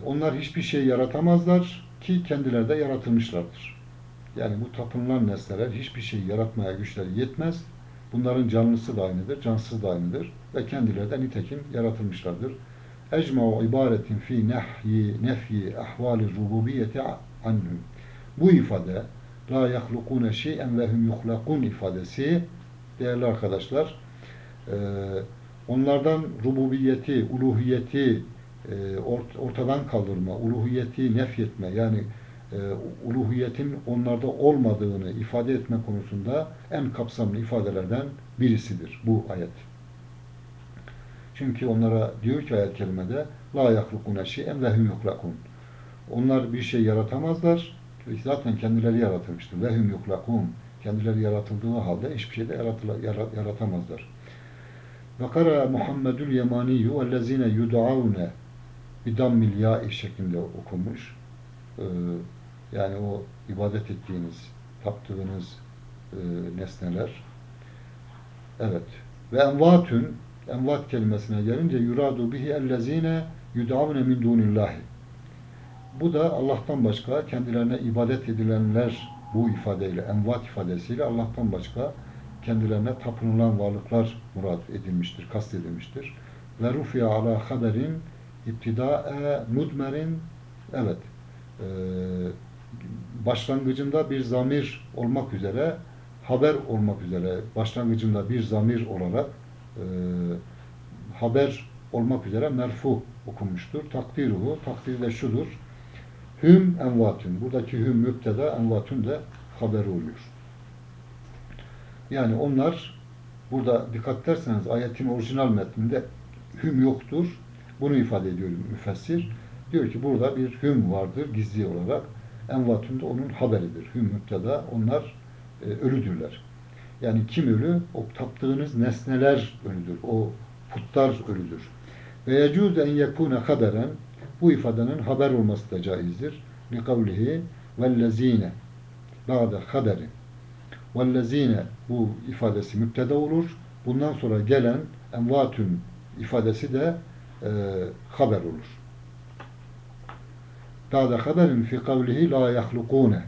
onlar hiçbir şey yaratamazlar ki kendileri de yaratılmışlardır. Yani bu tapınılan nesneler hiçbir şey yaratmaya güçleri yetmez. Bunların canlısı da aynıdır, cansız da aynıdır ve kendileri de nitekim yaratılmışlardır. Ecma'u ibaretin fi nehyi nefyi ahvali rububiyeti anhum. Bu ifade la yahlukune şey'en ve hum yuhlakun ifadesi değerli arkadaşlar e, onlardan rububiyeti, uluhiyeti ortadan kaldırma, uluhiyeti nefyetme yani e, uluhiyetin onlarda olmadığını ifade etme konusunda en kapsamlı ifadelerden birisidir bu ayet. Çünkü onlara diyor ki ayet kelimede la yahlukune şey'en ve hum yuhlakun. Onlar bir şey yaratamazlar. Zaten kendileri yaratılmıştır. Ve hum yuhlakun. Kendileri yaratıldığı halde hiçbir şey de yaratamazlar. Ve kara Muhammedül Yemaniyu vellezine yud'avne bidammil ya şeklinde okunmuş. Ee, yani o ibadet ettiğiniz, taptığınız e, nesneler. Evet. Ve envatün, envat kelimesine gelince yuradu bihi ellezine yudavne min dunillahi. Bu da Allah'tan başka kendilerine ibadet edilenler bu ifadeyle, envat ifadesiyle Allah'tan başka kendilerine tapınılan varlıklar murat edilmiştir, kastedilmiştir. Ve rufiya ala haberin İptidae mudmerin evet e, başlangıcında bir zamir olmak üzere haber olmak üzere başlangıcında bir zamir olarak e, haber olmak üzere merfu okunmuştur. Takdiruhu, takdiri de şudur. Hüm envatün. Buradaki hüm müpteda, envatün de haberi oluyor. Yani onlar burada dikkat ederseniz ayetin orijinal metninde hüm yoktur. Bunu ifade ediyor müfessir. Diyor ki burada bir hüm vardır gizli olarak. Envatün de onun haberidir. Hüm müpteda onlar e, ölüdürler. Yani kim ölü? O taptığınız nesneler ölüdür. O putlar ölüdür. Ve yecûz en yekûne haberen bu ifadenin haber olması da caizdir. Li kavlihi vellezîne ba'de haberi vellezîne bu ifadesi müpteda olur. Bundan sonra gelen envatün ifadesi de e, haber olur. Ba'de haberin fi kavlihi la yahlukûne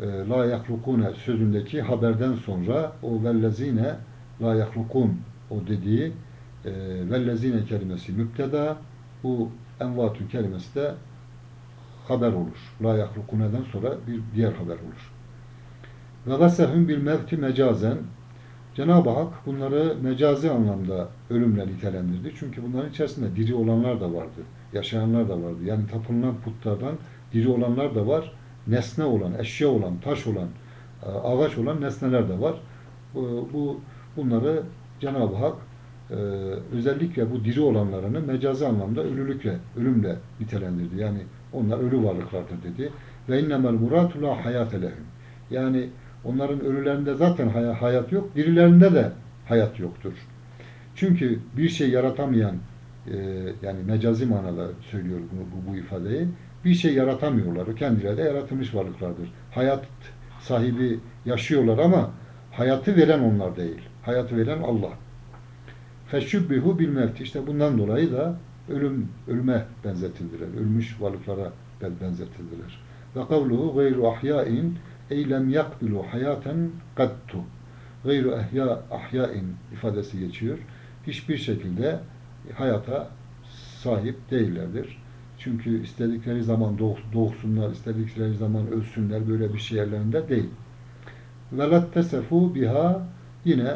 e, la yahlukûne sözündeki haberden sonra o vellezîne la yahlukûn o dediği e, vellezine kelimesi müpteda bu envatun kelimesi de haber olur. La yahlukuneden sonra bir diğer haber olur. Ve vesehum bil mevti mecazen Cenab-ı Hak bunları mecazi anlamda ölümle nitelendirdi. Çünkü bunların içerisinde diri olanlar da vardı. Yaşayanlar da vardı. Yani tapınılan putlardan diri olanlar da var. Nesne olan, eşya olan, taş olan, e, ağaç olan nesneler de var. Bu, bu bunları Cenab-ı Hak e, özellikle bu diri olanlarını mecazi anlamda ölülükle, ölümle nitelendirdi. Yani onlar ölü varlıklardır dedi. Ve innemel muratu la hayate lehum. Yani onların ölülerinde zaten hayat yok, dirilerinde de hayat yoktur. Çünkü bir şey yaratamayan, e, yani mecazi manada söylüyor bunu, bu, bu ifadeyi, bir şey yaratamıyorlar. Kendileri de yaratılmış varlıklardır. Hayat sahibi yaşıyorlar ama hayatı veren onlar değil. Hayatı veren Allah. Feşübbihu bil mevti. İşte bundan dolayı da ölüm ölüme benzetildiler. Ölmüş varlıklara benzetildiler. Ve kavluhu gayru ahyain ey lem yakbilu hayaten kattu. Gayru ahya ahyain ifadesi geçiyor. Hiçbir şekilde hayata sahip değillerdir. Çünkü istedikleri zaman doğsunlar, istedikleri zaman ölsünler böyle bir şey yerlerinde değil. Velat tesefu biha yine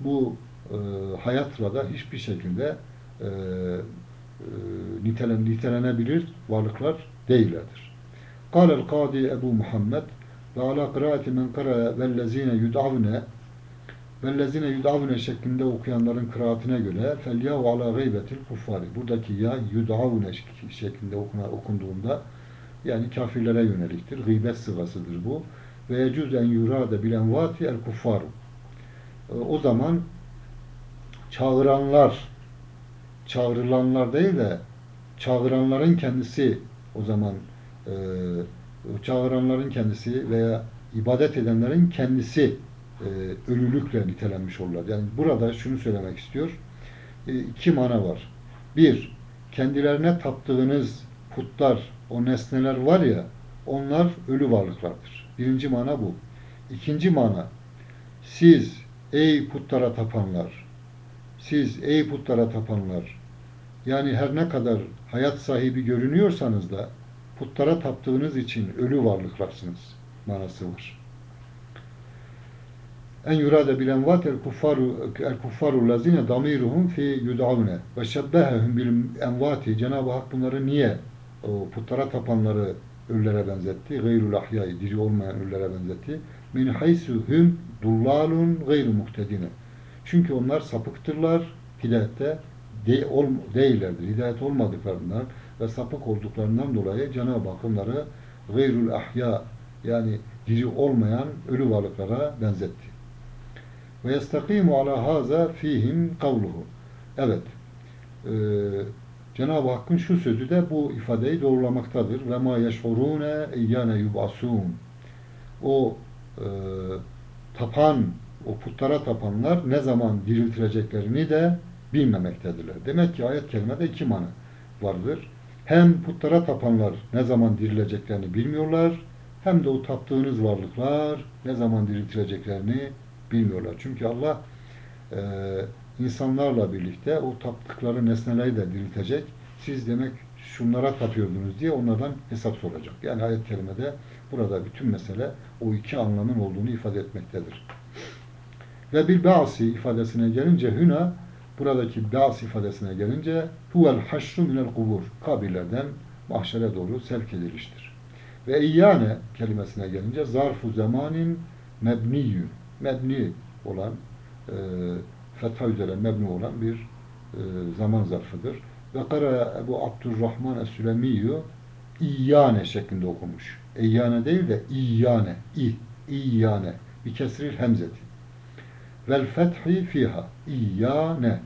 bu e, hayatla da hiçbir şekilde e, e, nitelen, nitelenebilir varlıklar değillerdir. Kâlel kâdi Ebu Muhammed ve ala kıraati men kara vellezine yud'avne vellezine yud'avne şeklinde okuyanların kıraatine göre felyahu ala gaybetil kuffari buradaki ya yud'avne şeklinde okuna, okunduğunda yani kafirlere yöneliktir. Gıybet sıgasıdır bu. Ve yecüz en yurade bil envati el kuffaru. O zaman çağıranlar, çağrılanlar değil de çağıranların kendisi o zaman e, çağıranların kendisi veya ibadet edenlerin kendisi e, ölülükle nitelenmiş olurlar. Yani burada şunu söylemek istiyor. E, iki mana var. Bir, kendilerine taptığınız putlar, o nesneler var ya, onlar ölü varlıklardır. Birinci mana bu. İkinci mana, siz ey putlara tapanlar, siz ey putlara tapanlar yani her ne kadar hayat sahibi görünüyorsanız da putlara taptığınız için ölü varlıklarsınız manası var. En yurade bil envat el kuffaru el kuffaru lazine damiruhum fi yud'avne ve şebbehehum bil envati Cenab-ı Hak bunları niye o putlara tapanları ölülere benzetti. Gayrul ahyai diri olmayan ölülere benzetti. Min haysu hum dullalun gayru muhtedine. Çünkü onlar sapıktırlar, hidayette de, ol, değillerdir. Hidayet olmadıklarından ve sapık olduklarından dolayı Cenab-ı Hak onları gayrul ahya yani diri olmayan ölü varlıklara benzetti. Ve yestakimu ala haza fihim kavluhu. Evet. E, Cenab-ı Hakk'ın şu sözü de bu ifadeyi doğrulamaktadır. Ve ma yeşhurune eyyane yub'asun. O e, tapan o putlara tapanlar ne zaman diriltileceklerini de bilmemektedirler. Demek ki ayet kelimede iki mana vardır. Hem putlara tapanlar ne zaman dirileceklerini bilmiyorlar, hem de o taptığınız varlıklar ne zaman diriltileceklerini bilmiyorlar. Çünkü Allah e, insanlarla birlikte o taptıkları nesneleri de diriltecek. Siz demek şunlara tapıyordunuz diye onlardan hesap soracak. Yani ayet-i kerimede burada bütün mesele o iki anlamın olduğunu ifade etmektedir. Ve bir ba'si ifadesine gelince hüna buradaki ba's ifadesine gelince huvel haşru minel kubur kabirlerden mahşere doğru sevk ediliştir. Ve iyyane kelimesine gelince zarfu zamanin mebniyyü mebni olan e, fetha üzere mebni olan bir e, zaman zarfıdır. Ve kara Ebu Abdurrahman Es-Sülemiyyü İyyane şeklinde okumuş. İyyane değil de İyyane. İ. İyyane. Bir kesril hemzeti. Vel fethi fiha. İyyane.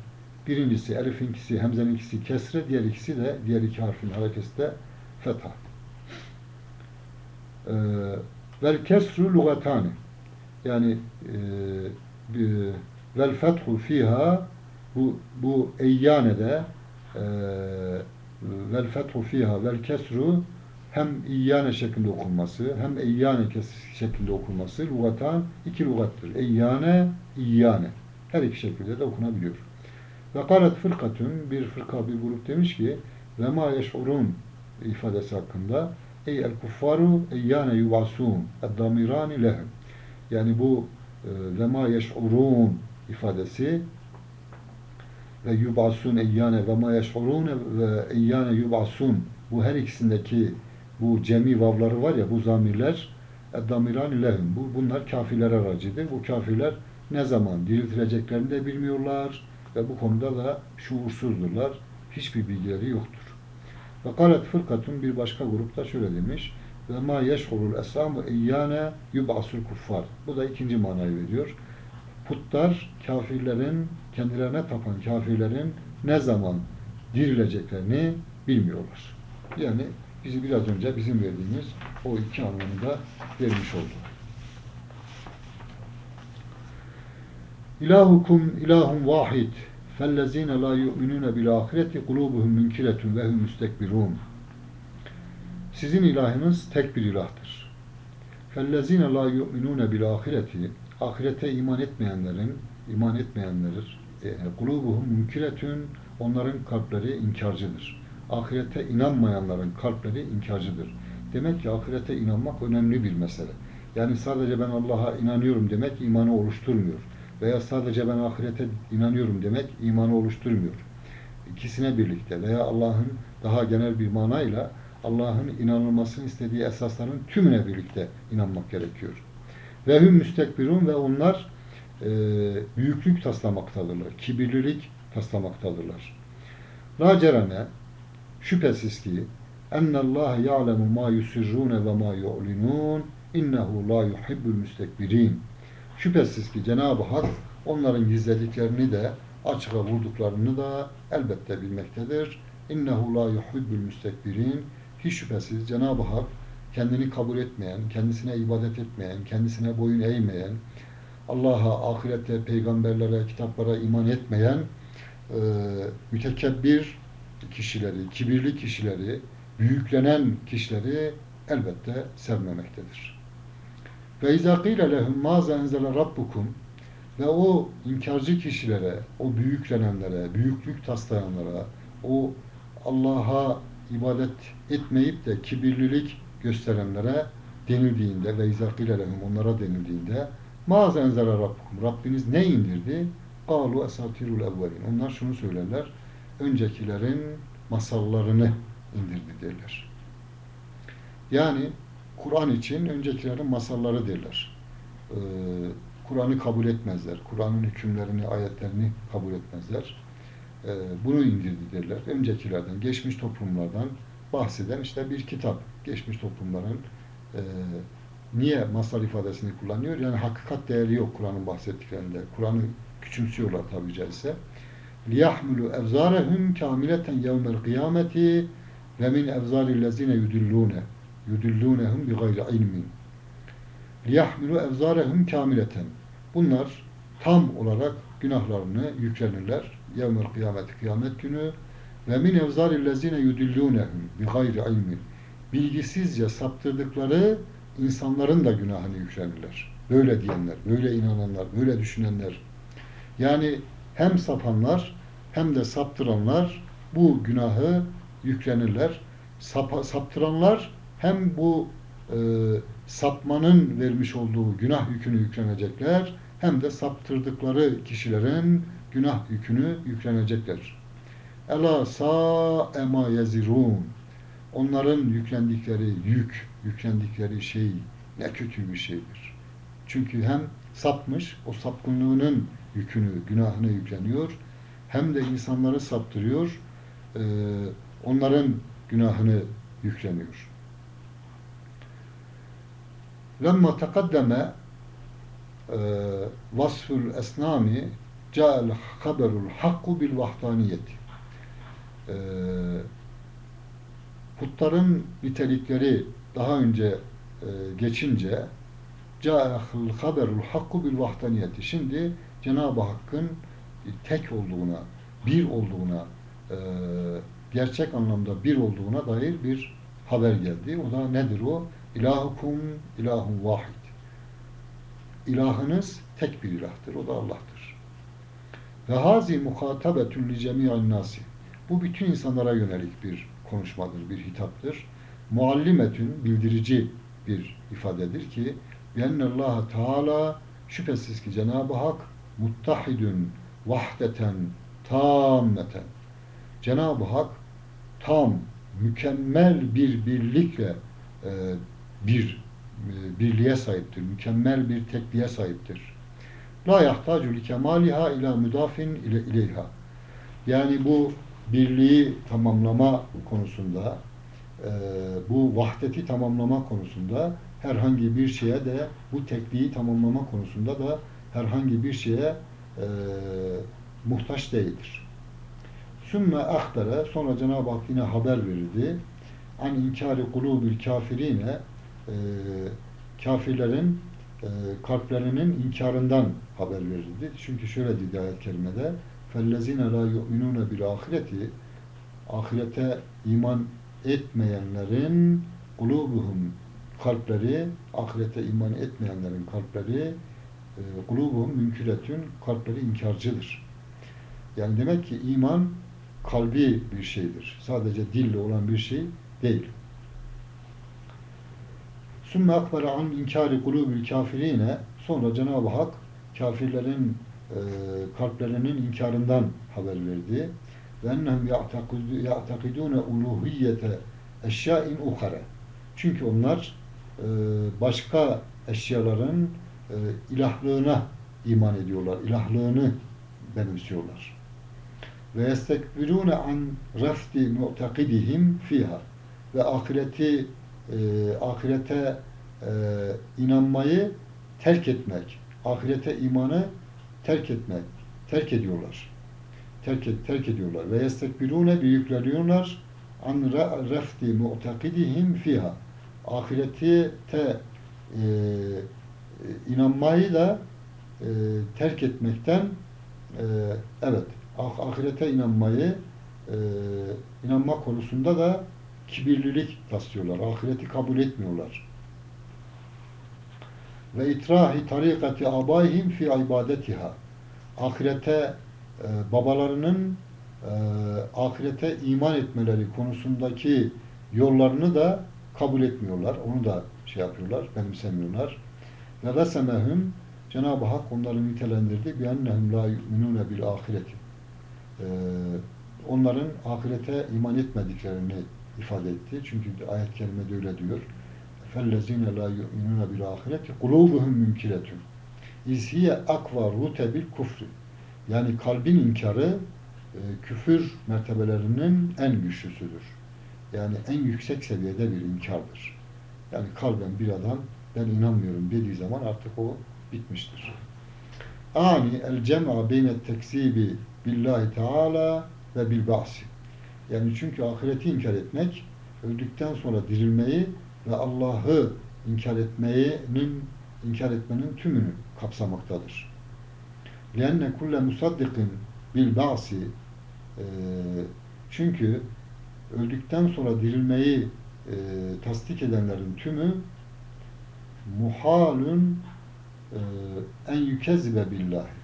Birincisi elifinkisi, hemzeninkisi kesre, diğer ikisi de diğer iki harfin harekesi de fetha. Ee, vel kesru lugatani. Yani e, vel fethu fiha bu bu eyyanede e, vel fethu fiha vel kesru hem iyyane şeklinde okunması hem eyyane şeklinde okunması lugatan iki lugattır. Eyyane, iyyane. Her iki şekilde de okunabiliyor. Ve kalet fırkatun bir fırka bir grup demiş ki ve ma yeş'urun ifadesi hakkında ey el kuffaru eyyane yuvasun eddamirani lehum yani bu e, ve ma yeş'urun ifadesi ve yubasun eyyane ve ma yeş'urun ve eyyane yubasun bu her ikisindeki bu cemi vavları var ya bu zamirler eddamirani lehum bu bunlar kafirler aracıdır. Bu kafirler ne zaman diriltileceklerini de bilmiyorlar ve bu konuda da şuursuzdurlar. Hiçbir bilgileri yoktur. Ve kalet fırkatun bir başka grupta şöyle demiş. Ve ma yeşhurul esamu eyyane yub'asul kuffar. Bu da ikinci manayı veriyor. Putlar kafirlerin, kendilerine tapan kafirlerin ne zaman dirileceklerini bilmiyorlar. Yani bizi biraz önce bizim verdiğimiz o iki anlamında vermiş oldu. İlahukum ilahun vahid fellezine la yu'minune bil ahireti kulubuhum münkiretun ve hum müstekbirun. Sizin ilahınız tek bir ilahtır. Fellezine la yu'minune bil ahireti ahirete iman etmeyenlerin iman etmeyenlerin e, kulubuhum münkiretun onların kalpleri inkarcıdır. Ahirete inanmayanların kalpleri inkarcıdır. Demek ki ahirete inanmak önemli bir mesele. Yani sadece ben Allah'a inanıyorum demek imanı oluşturmuyor. Veya sadece ben ahirete inanıyorum demek imanı oluşturmuyor. İkisine birlikte veya Allah'ın daha genel bir manayla Allah'ın inanılmasını istediği esasların tümüne birlikte inanmak gerekiyor. Ve hüm müstekbirun ve onlar e, büyüklük taslamaktadırlar. Kibirlilik taslamaktadırlar. La cerene şüphesiz ki ennallâhe ya'lemu ma yusirrûne ve ma yu'linûn innehu la yuhibbul müstekbirin. Şüphesiz ki Cenab-ı Hak onların gizlediklerini de açığa vurduklarını da elbette bilmektedir. İnnehu la yuhibbul müstekbirin. Hiç şüphesiz Cenab-ı Hak kendini kabul etmeyen, kendisine ibadet etmeyen, kendisine boyun eğmeyen, Allah'a, ahirete, peygamberlere, kitaplara iman etmeyen e, mütekebbir kişileri, kibirli kişileri, büyüklenen kişileri elbette sevmemektedir. Ve izâ qîle lehum rabbukum ve o inkarcı kişilere, o büyüklenenlere, büyüklük taslayanlara, o Allah'a ibadet etmeyip de kibirlilik gösterenlere denildiğinde ve izâ qîle lehum onlara denildiğinde mâze rabbukum Rabbiniz ne indirdi? Kâlu esatirul evvelin. Onlar şunu söylerler. Öncekilerin masallarını indirdi derler. Yani Kur'an için öncekilerin masalları derler. Ee, Kur'an'ı kabul etmezler. Kur'an'ın hükümlerini, ayetlerini kabul etmezler. Ee, bunu indirdi derler. Öncekilerden, geçmiş toplumlardan bahseden işte bir kitap. Geçmiş toplumların e, niye masal ifadesini kullanıyor? Yani hakikat değeri yok Kur'an'ın bahsettiklerinde. Kur'an'ı küçümsüyorlar tabi caizse liyahmilu evzarehum kamileten yevmel kıyameti ve min evzari lezine yudillune yudillunehum bi gayri ilmin liyahmilu evzarehum kamileten bunlar tam olarak günahlarını yüklenirler. yevmel kıyamet kıyamet günü. ve min evzari lezine yudillunehum bi gayri ilmin bilgisizce saptırdıkları insanların da günahını yüklenirler. Böyle diyenler böyle inananlar böyle düşünenler. Yani hem sapanlar hem de saptıranlar bu günahı yüklenirler. Sap, saptıranlar hem bu e, sapmanın vermiş olduğu günah yükünü yüklenecekler hem de saptırdıkları kişilerin günah yükünü yüklenecekler. Ela sa ema yazirun. Onların yüklendikleri yük, yüklendikleri şey ne kötü bir şeydir. Çünkü hem sapmış, o sapkınlığının yükünü, günahını yükleniyor. Hem de insanları saptırıyor, e, onların günahını yükleniyor. Lemma tekaddeme e, vasful esnami ca'el haberul hakku bil vahdaniyeti. E, putların nitelikleri daha önce e, geçince ca'el haberul hakku bil vahdaniyeti. Şimdi Cenab-ı Hakk'ın tek olduğuna, bir olduğuna, e, gerçek anlamda bir olduğuna dair bir haber geldi. O da nedir o? İlahukum ilahun vahid. İlahınız tek bir ilahtır. O da Allah'tır. Ve hazi muhatabetun li cemi'an nasi. Bu bütün insanlara yönelik bir konuşmadır, bir hitaptır. Muallimetün bildirici bir ifadedir ki Allah Teala şüphesiz ki Cenab-ı Hak muttahidün vahdeten tammeten Cenab-ı Hak tam, mükemmel bir birlikle e, bir e, birliğe sahiptir. Mükemmel bir tekliğe sahiptir. La yahtacu li kemaliha ila müdafin ile ileyha. Yani bu birliği tamamlama konusunda e, bu vahdeti tamamlama konusunda herhangi bir şeye de bu tekliği tamamlama konusunda da herhangi bir şeye e, muhtaç değildir. Sümme ahbere sonra Cenab-ı Hak yine haber verirdi. An inkari kulubil kafirine e, kafirlerin e, kalplerinin inkarından haber verildi. Çünkü şöyle dedi ayet-i kerimede فَالَّذ۪ينَ لَا يُؤْمِنُونَ بِالْآخِرَةِ Ahirete iman etmeyenlerin kulubuhum kalpleri, ahirete iman etmeyenlerin kalpleri kulubuhum mümkületün kalpleri inkarcıdır. Yani demek ki iman kalbi bir şeydir. Sadece dille olan bir şey değil. Sümme akbere an inkari kulubil kafirine sonra Cenab-ı Hak kafirlerin e, kalplerinin inkarından haber verdi. Ve ennehum ya'takidune uluhiyete eşyain uhare. Çünkü onlar e, başka eşyaların e, ilahlığına iman ediyorlar. İlahlığını benimsiyorlar. Ve yestekbirune an rafti mu'takidihim fiha. Ve ahireti e, ahirete e, inanmayı terk etmek, ahirete imanı terk etmek, terk ediyorlar. Terk, terk ediyorlar. Ve yestekbirune büyükleniyorlar an rafti mu'takidihim fiha. Ahireti te e, inanmayı da e, terk etmekten e, evet ah, ahirete inanmayı e, inanma konusunda da kibirlilik taslıyorlar. Ahireti kabul etmiyorlar. Ve itrahi tarikati abayhim fi ibadetiha. Ahirete e, babalarının e, ahirete iman etmeleri konusundaki yollarını da kabul etmiyorlar. Onu da şey yapıyorlar, benimsemiyorlar. Ve vesemehum Cenab-ı Hak onları nitelendirdi. Biennehum la yu'minune bil ahireti. Ee, onların ahirete iman etmediklerini ifade etti. Çünkü ayet-i kerimede öyle diyor. فَالَّذ۪ينَ لَا يُؤْمِنُونَ بِالْآخِرَةِ قُلُوبُهُمْ مُنْكِلَةٌ İzhiye akva rutebil kufri. Yani kalbin inkarı e, küfür mertebelerinin en güçlüsüdür. Yani en yüksek seviyede bir inkardır. Yani kalben bir adam ben inanmıyorum dediği zaman artık o bitmiştir. Ani el cem'a beyne tekzibi billahi teala ve bil ba'si. Yani çünkü ahireti inkar etmek, öldükten sonra dirilmeyi ve Allah'ı inkar etmenin inkar etmenin tümünü kapsamaktadır. Lenne kulle musaddikin bil ba'si çünkü öldükten sonra dirilmeyi e, tasdik edenlerin tümü muhalun e, en yükezzibe billahi.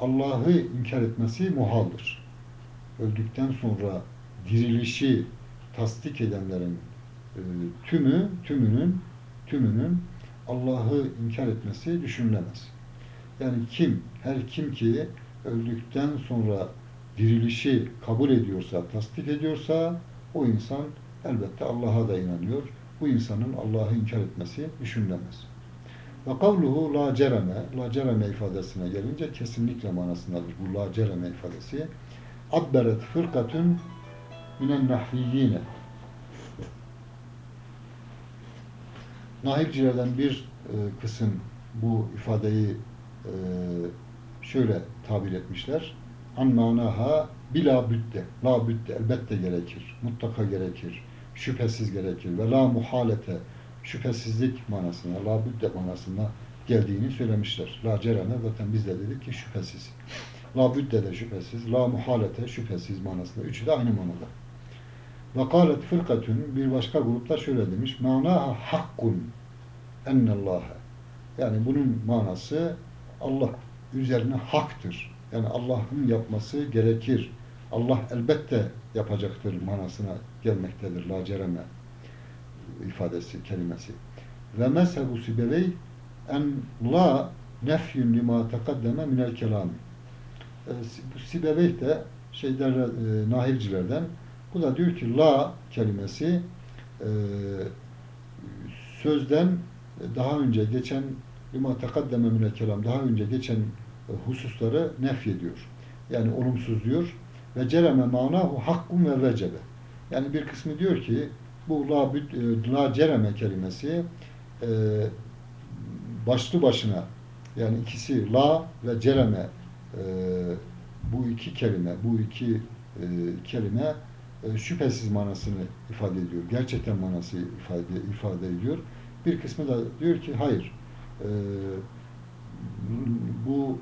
Allah'ı inkar etmesi muhaldır. Öldükten sonra dirilişi tasdik edenlerin e, tümü, tümünün, tümünün Allah'ı inkar etmesi düşünülemez. Yani kim, her kim ki öldükten sonra dirilişi kabul ediyorsa, tasdik ediyorsa o insan elbette Allah'a da inanıyor. Bu insanın Allah'ı inkar etmesi düşünülemez. Ve kavluhu la cereme, la cereme ifadesine gelince kesinlikle manasındadır bu la cereme ifadesi. Abberet fırkatun minen nahviyyine. Nahivcilerden bir e, kısım bu ifadeyi e, şöyle tabir etmişler. An manaha bila bütte, la bütte elbette gerekir, mutlaka gerekir, şüphesiz gerekir ve la muhalete şüphesizlik manasına, la bütte manasına geldiğini söylemişler. La cerene zaten biz de dedik ki şüphesiz. La bütte de şüphesiz, la muhalete şüphesiz manasında. Üçü de aynı manada. Ve kâlet fırkatun bir başka grupta şöyle demiş. Manaha hakkun ennallâhe. Yani bunun manası Allah üzerine haktır. Yani Allah'ın yapması gerekir. Allah elbette yapacaktır manasına gelmektedir. La cereme ifadesi, kelimesi. Ve mezhebu sibevey en la nefyün lima tekaddeme minel kelami. E, bu Sibevey de şeyler, e, nahilcilerden bu da diyor ki la kelimesi e, sözden daha önce geçen lima tekaddeme minel kelam daha önce geçen hususları nef ediyor. Yani olumsuz diyor. Ve cereme manahu hakkun ve vecebe. Yani bir kısmı diyor ki bu la, la cereme kelimesi e, başlı başına yani ikisi la ve cereme e, bu iki kelime bu iki e, kelime e, şüphesiz manasını ifade ediyor. Gerçekten manası ifade, ifade ediyor. Bir kısmı da diyor ki hayır e, bu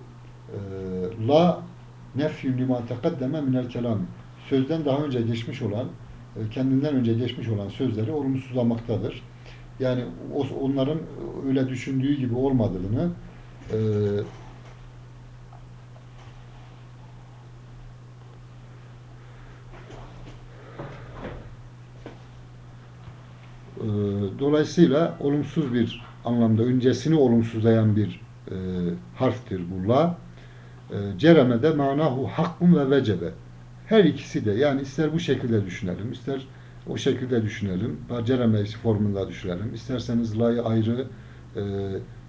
e, la nefyün lima tekaddeme minel kelam sözden daha önce geçmiş olan e, kendinden önce geçmiş olan sözleri olumsuzlamaktadır. Yani onların öyle düşündüğü gibi olmadığını e, e, dolayısıyla olumsuz bir anlamda öncesini olumsuzlayan bir e, harftir bu la. E, ceremede manahu hakkun ve vecebe. Her ikisi de yani ister bu şekilde düşünelim, ister o şekilde düşünelim. Cereme formunda düşünelim. İsterseniz la'yı ayrı e,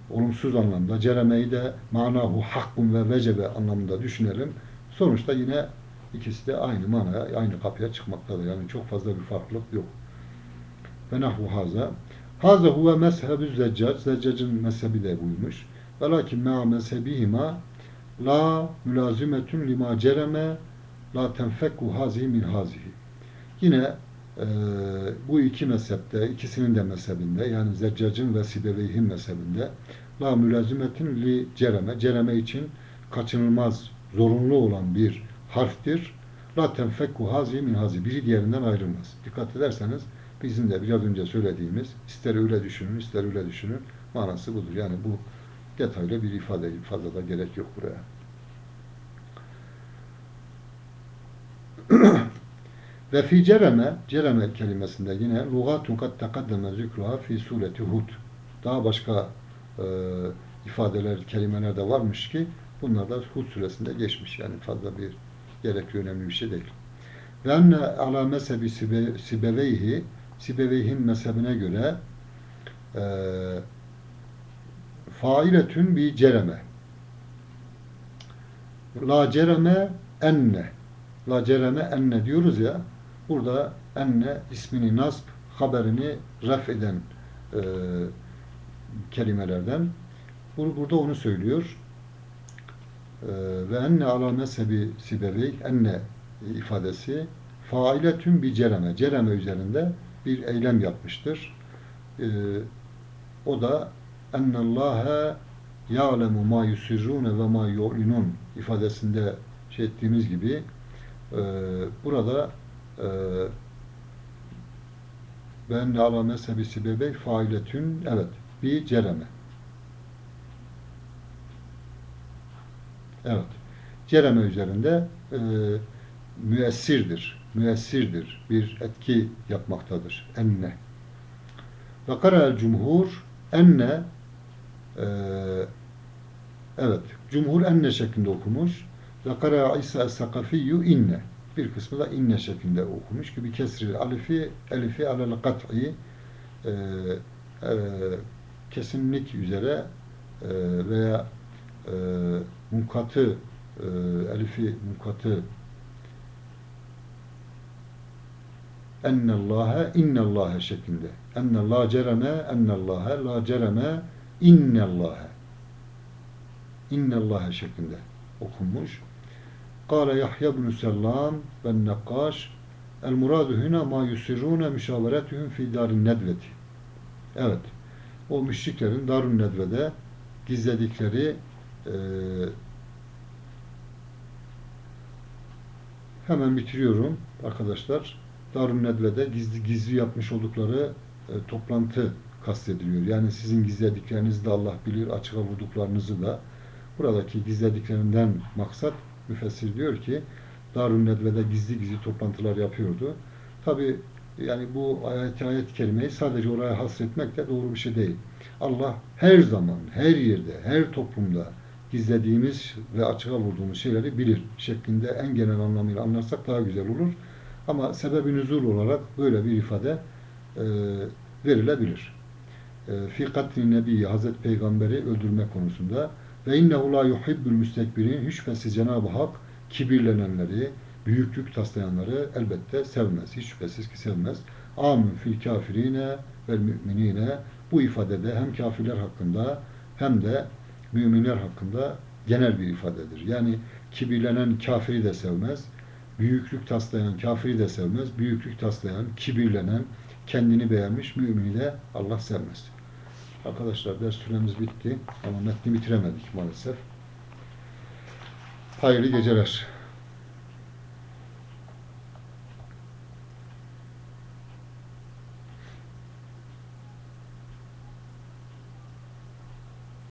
olumsuz anlamda, ceremeyi de manahu hakkun ve vecebe anlamında düşünelim. Sonuçta yine ikisi de aynı manaya, aynı kapıya çıkmaktadır. Yani çok fazla bir farklılık yok. Ve nahvu haza. Haza huve mezhebü zeccac. Zeccacın mezhebi de buymuş. Velakin ma mezhebihima la mülazimetun lima cereme la tenfekku hazihi min hazihi. Yine e, bu iki mezhepte, ikisinin de mezhebinde yani Zeccac'ın ve Sibeveyh'in mezhebinde la mülazimetin li cereme, cereme için kaçınılmaz, zorunlu olan bir harftir. La tenfekku hazi min hazi. Biri diğerinden ayrılmaz. Dikkat ederseniz bizim de biraz önce söylediğimiz ister öyle düşünün, ister öyle düşünün manası budur. Yani bu detaylı bir ifade fazla da gerek yok buraya. [clears throat] Ve fi cereme, cereme kelimesinde yine lugatun kat tekaddeme zikruha fi sureti Hud. Daha başka e, ifadeler, kelimeler de varmış ki bunlar da Hud suresinde geçmiş. Yani fazla bir gerekli önemli bir şey değil. Ve enne ala mezhebi sibeveyhi Sibeveyhin mezhebine göre e, failetün bi cereme. La cereme enne. La cereme enne diyoruz ya burada enne ismini nasb haberini ref eden e, kelimelerden. Burada onu söylüyor. E, ve enne ala mezhebi sibevey enne ifadesi failetün bi cereme. Cereme üzerinde bir eylem yapmıştır. E, o da ennallâhe ya'lemu ma yusirrûne ve ma yu'linun ifadesinde şey ettiğimiz gibi e, burada e, ben ala mezhebi sibebey failetün evet bir cereme. Evet. Cereme üzerinde e, müessirdir. müessirdir. Bir etki yapmaktadır. Enne. Ve kara'el cumhur enne e, evet cumhur enne şeklinde okumuş. Ve kara İsa es-Sakafiyyu inne. Bir kısmı da inne şeklinde okumuş gibi kesri alifi elifi alel kat'i e, e, kesinlik üzere e, veya e, munkatı e, elifi munkatı ennallâhe innallâhe şeklinde. Ennallâhe cereme ennallâhe la cereme innallâhe innallâhe şeklinde okunmuş. Kâle Yahya bin Sellam ben Nekkaş el muradu huna ma yusirrûne müşaveretühüm fî dârin nedveti. Evet. O müşriklerin Darun Nedve'de gizledikleri e, hemen bitiriyorum arkadaşlar. Darun Nedve'de gizli gizli yapmış oldukları e, toplantı kastediliyor. Yani sizin gizlediklerinizi de Allah bilir, açığa vurduklarınızı da. Buradaki gizlediklerinden maksat müfessir diyor ki Darun Nedve'de gizli gizli toplantılar yapıyordu. Tabi yani bu ayet ayet kelimeyi sadece oraya hasretmek de doğru bir şey değil. Allah her zaman, her yerde, her toplumda gizlediğimiz ve açığa vurduğumuz şeyleri bilir şeklinde en genel anlamıyla anlarsak daha güzel olur. Ama sebebi nüzul olarak böyle bir ifade e, verilebilir. E, Fi katli nebiyi Hazreti Peygamberi öldürme konusunda ve innehu la yuhibbül müstekbirin hiç Cenab-ı Hak kibirlenenleri, büyüklük taslayanları elbette sevmez. Hiç şüphesiz ki sevmez. Amin fil kafirine ve müminine bu ifadede hem kafirler hakkında hem de müminler hakkında genel bir ifadedir. Yani kibirlenen kafiri de sevmez. Büyüklük taslayan kafiri de sevmez. Büyüklük taslayan, kibirlenen, kendini beğenmiş mümini de Allah sevmez. Arkadaşlar ders süremiz bitti ama metni bitiremedik maalesef. Hayırlı geceler.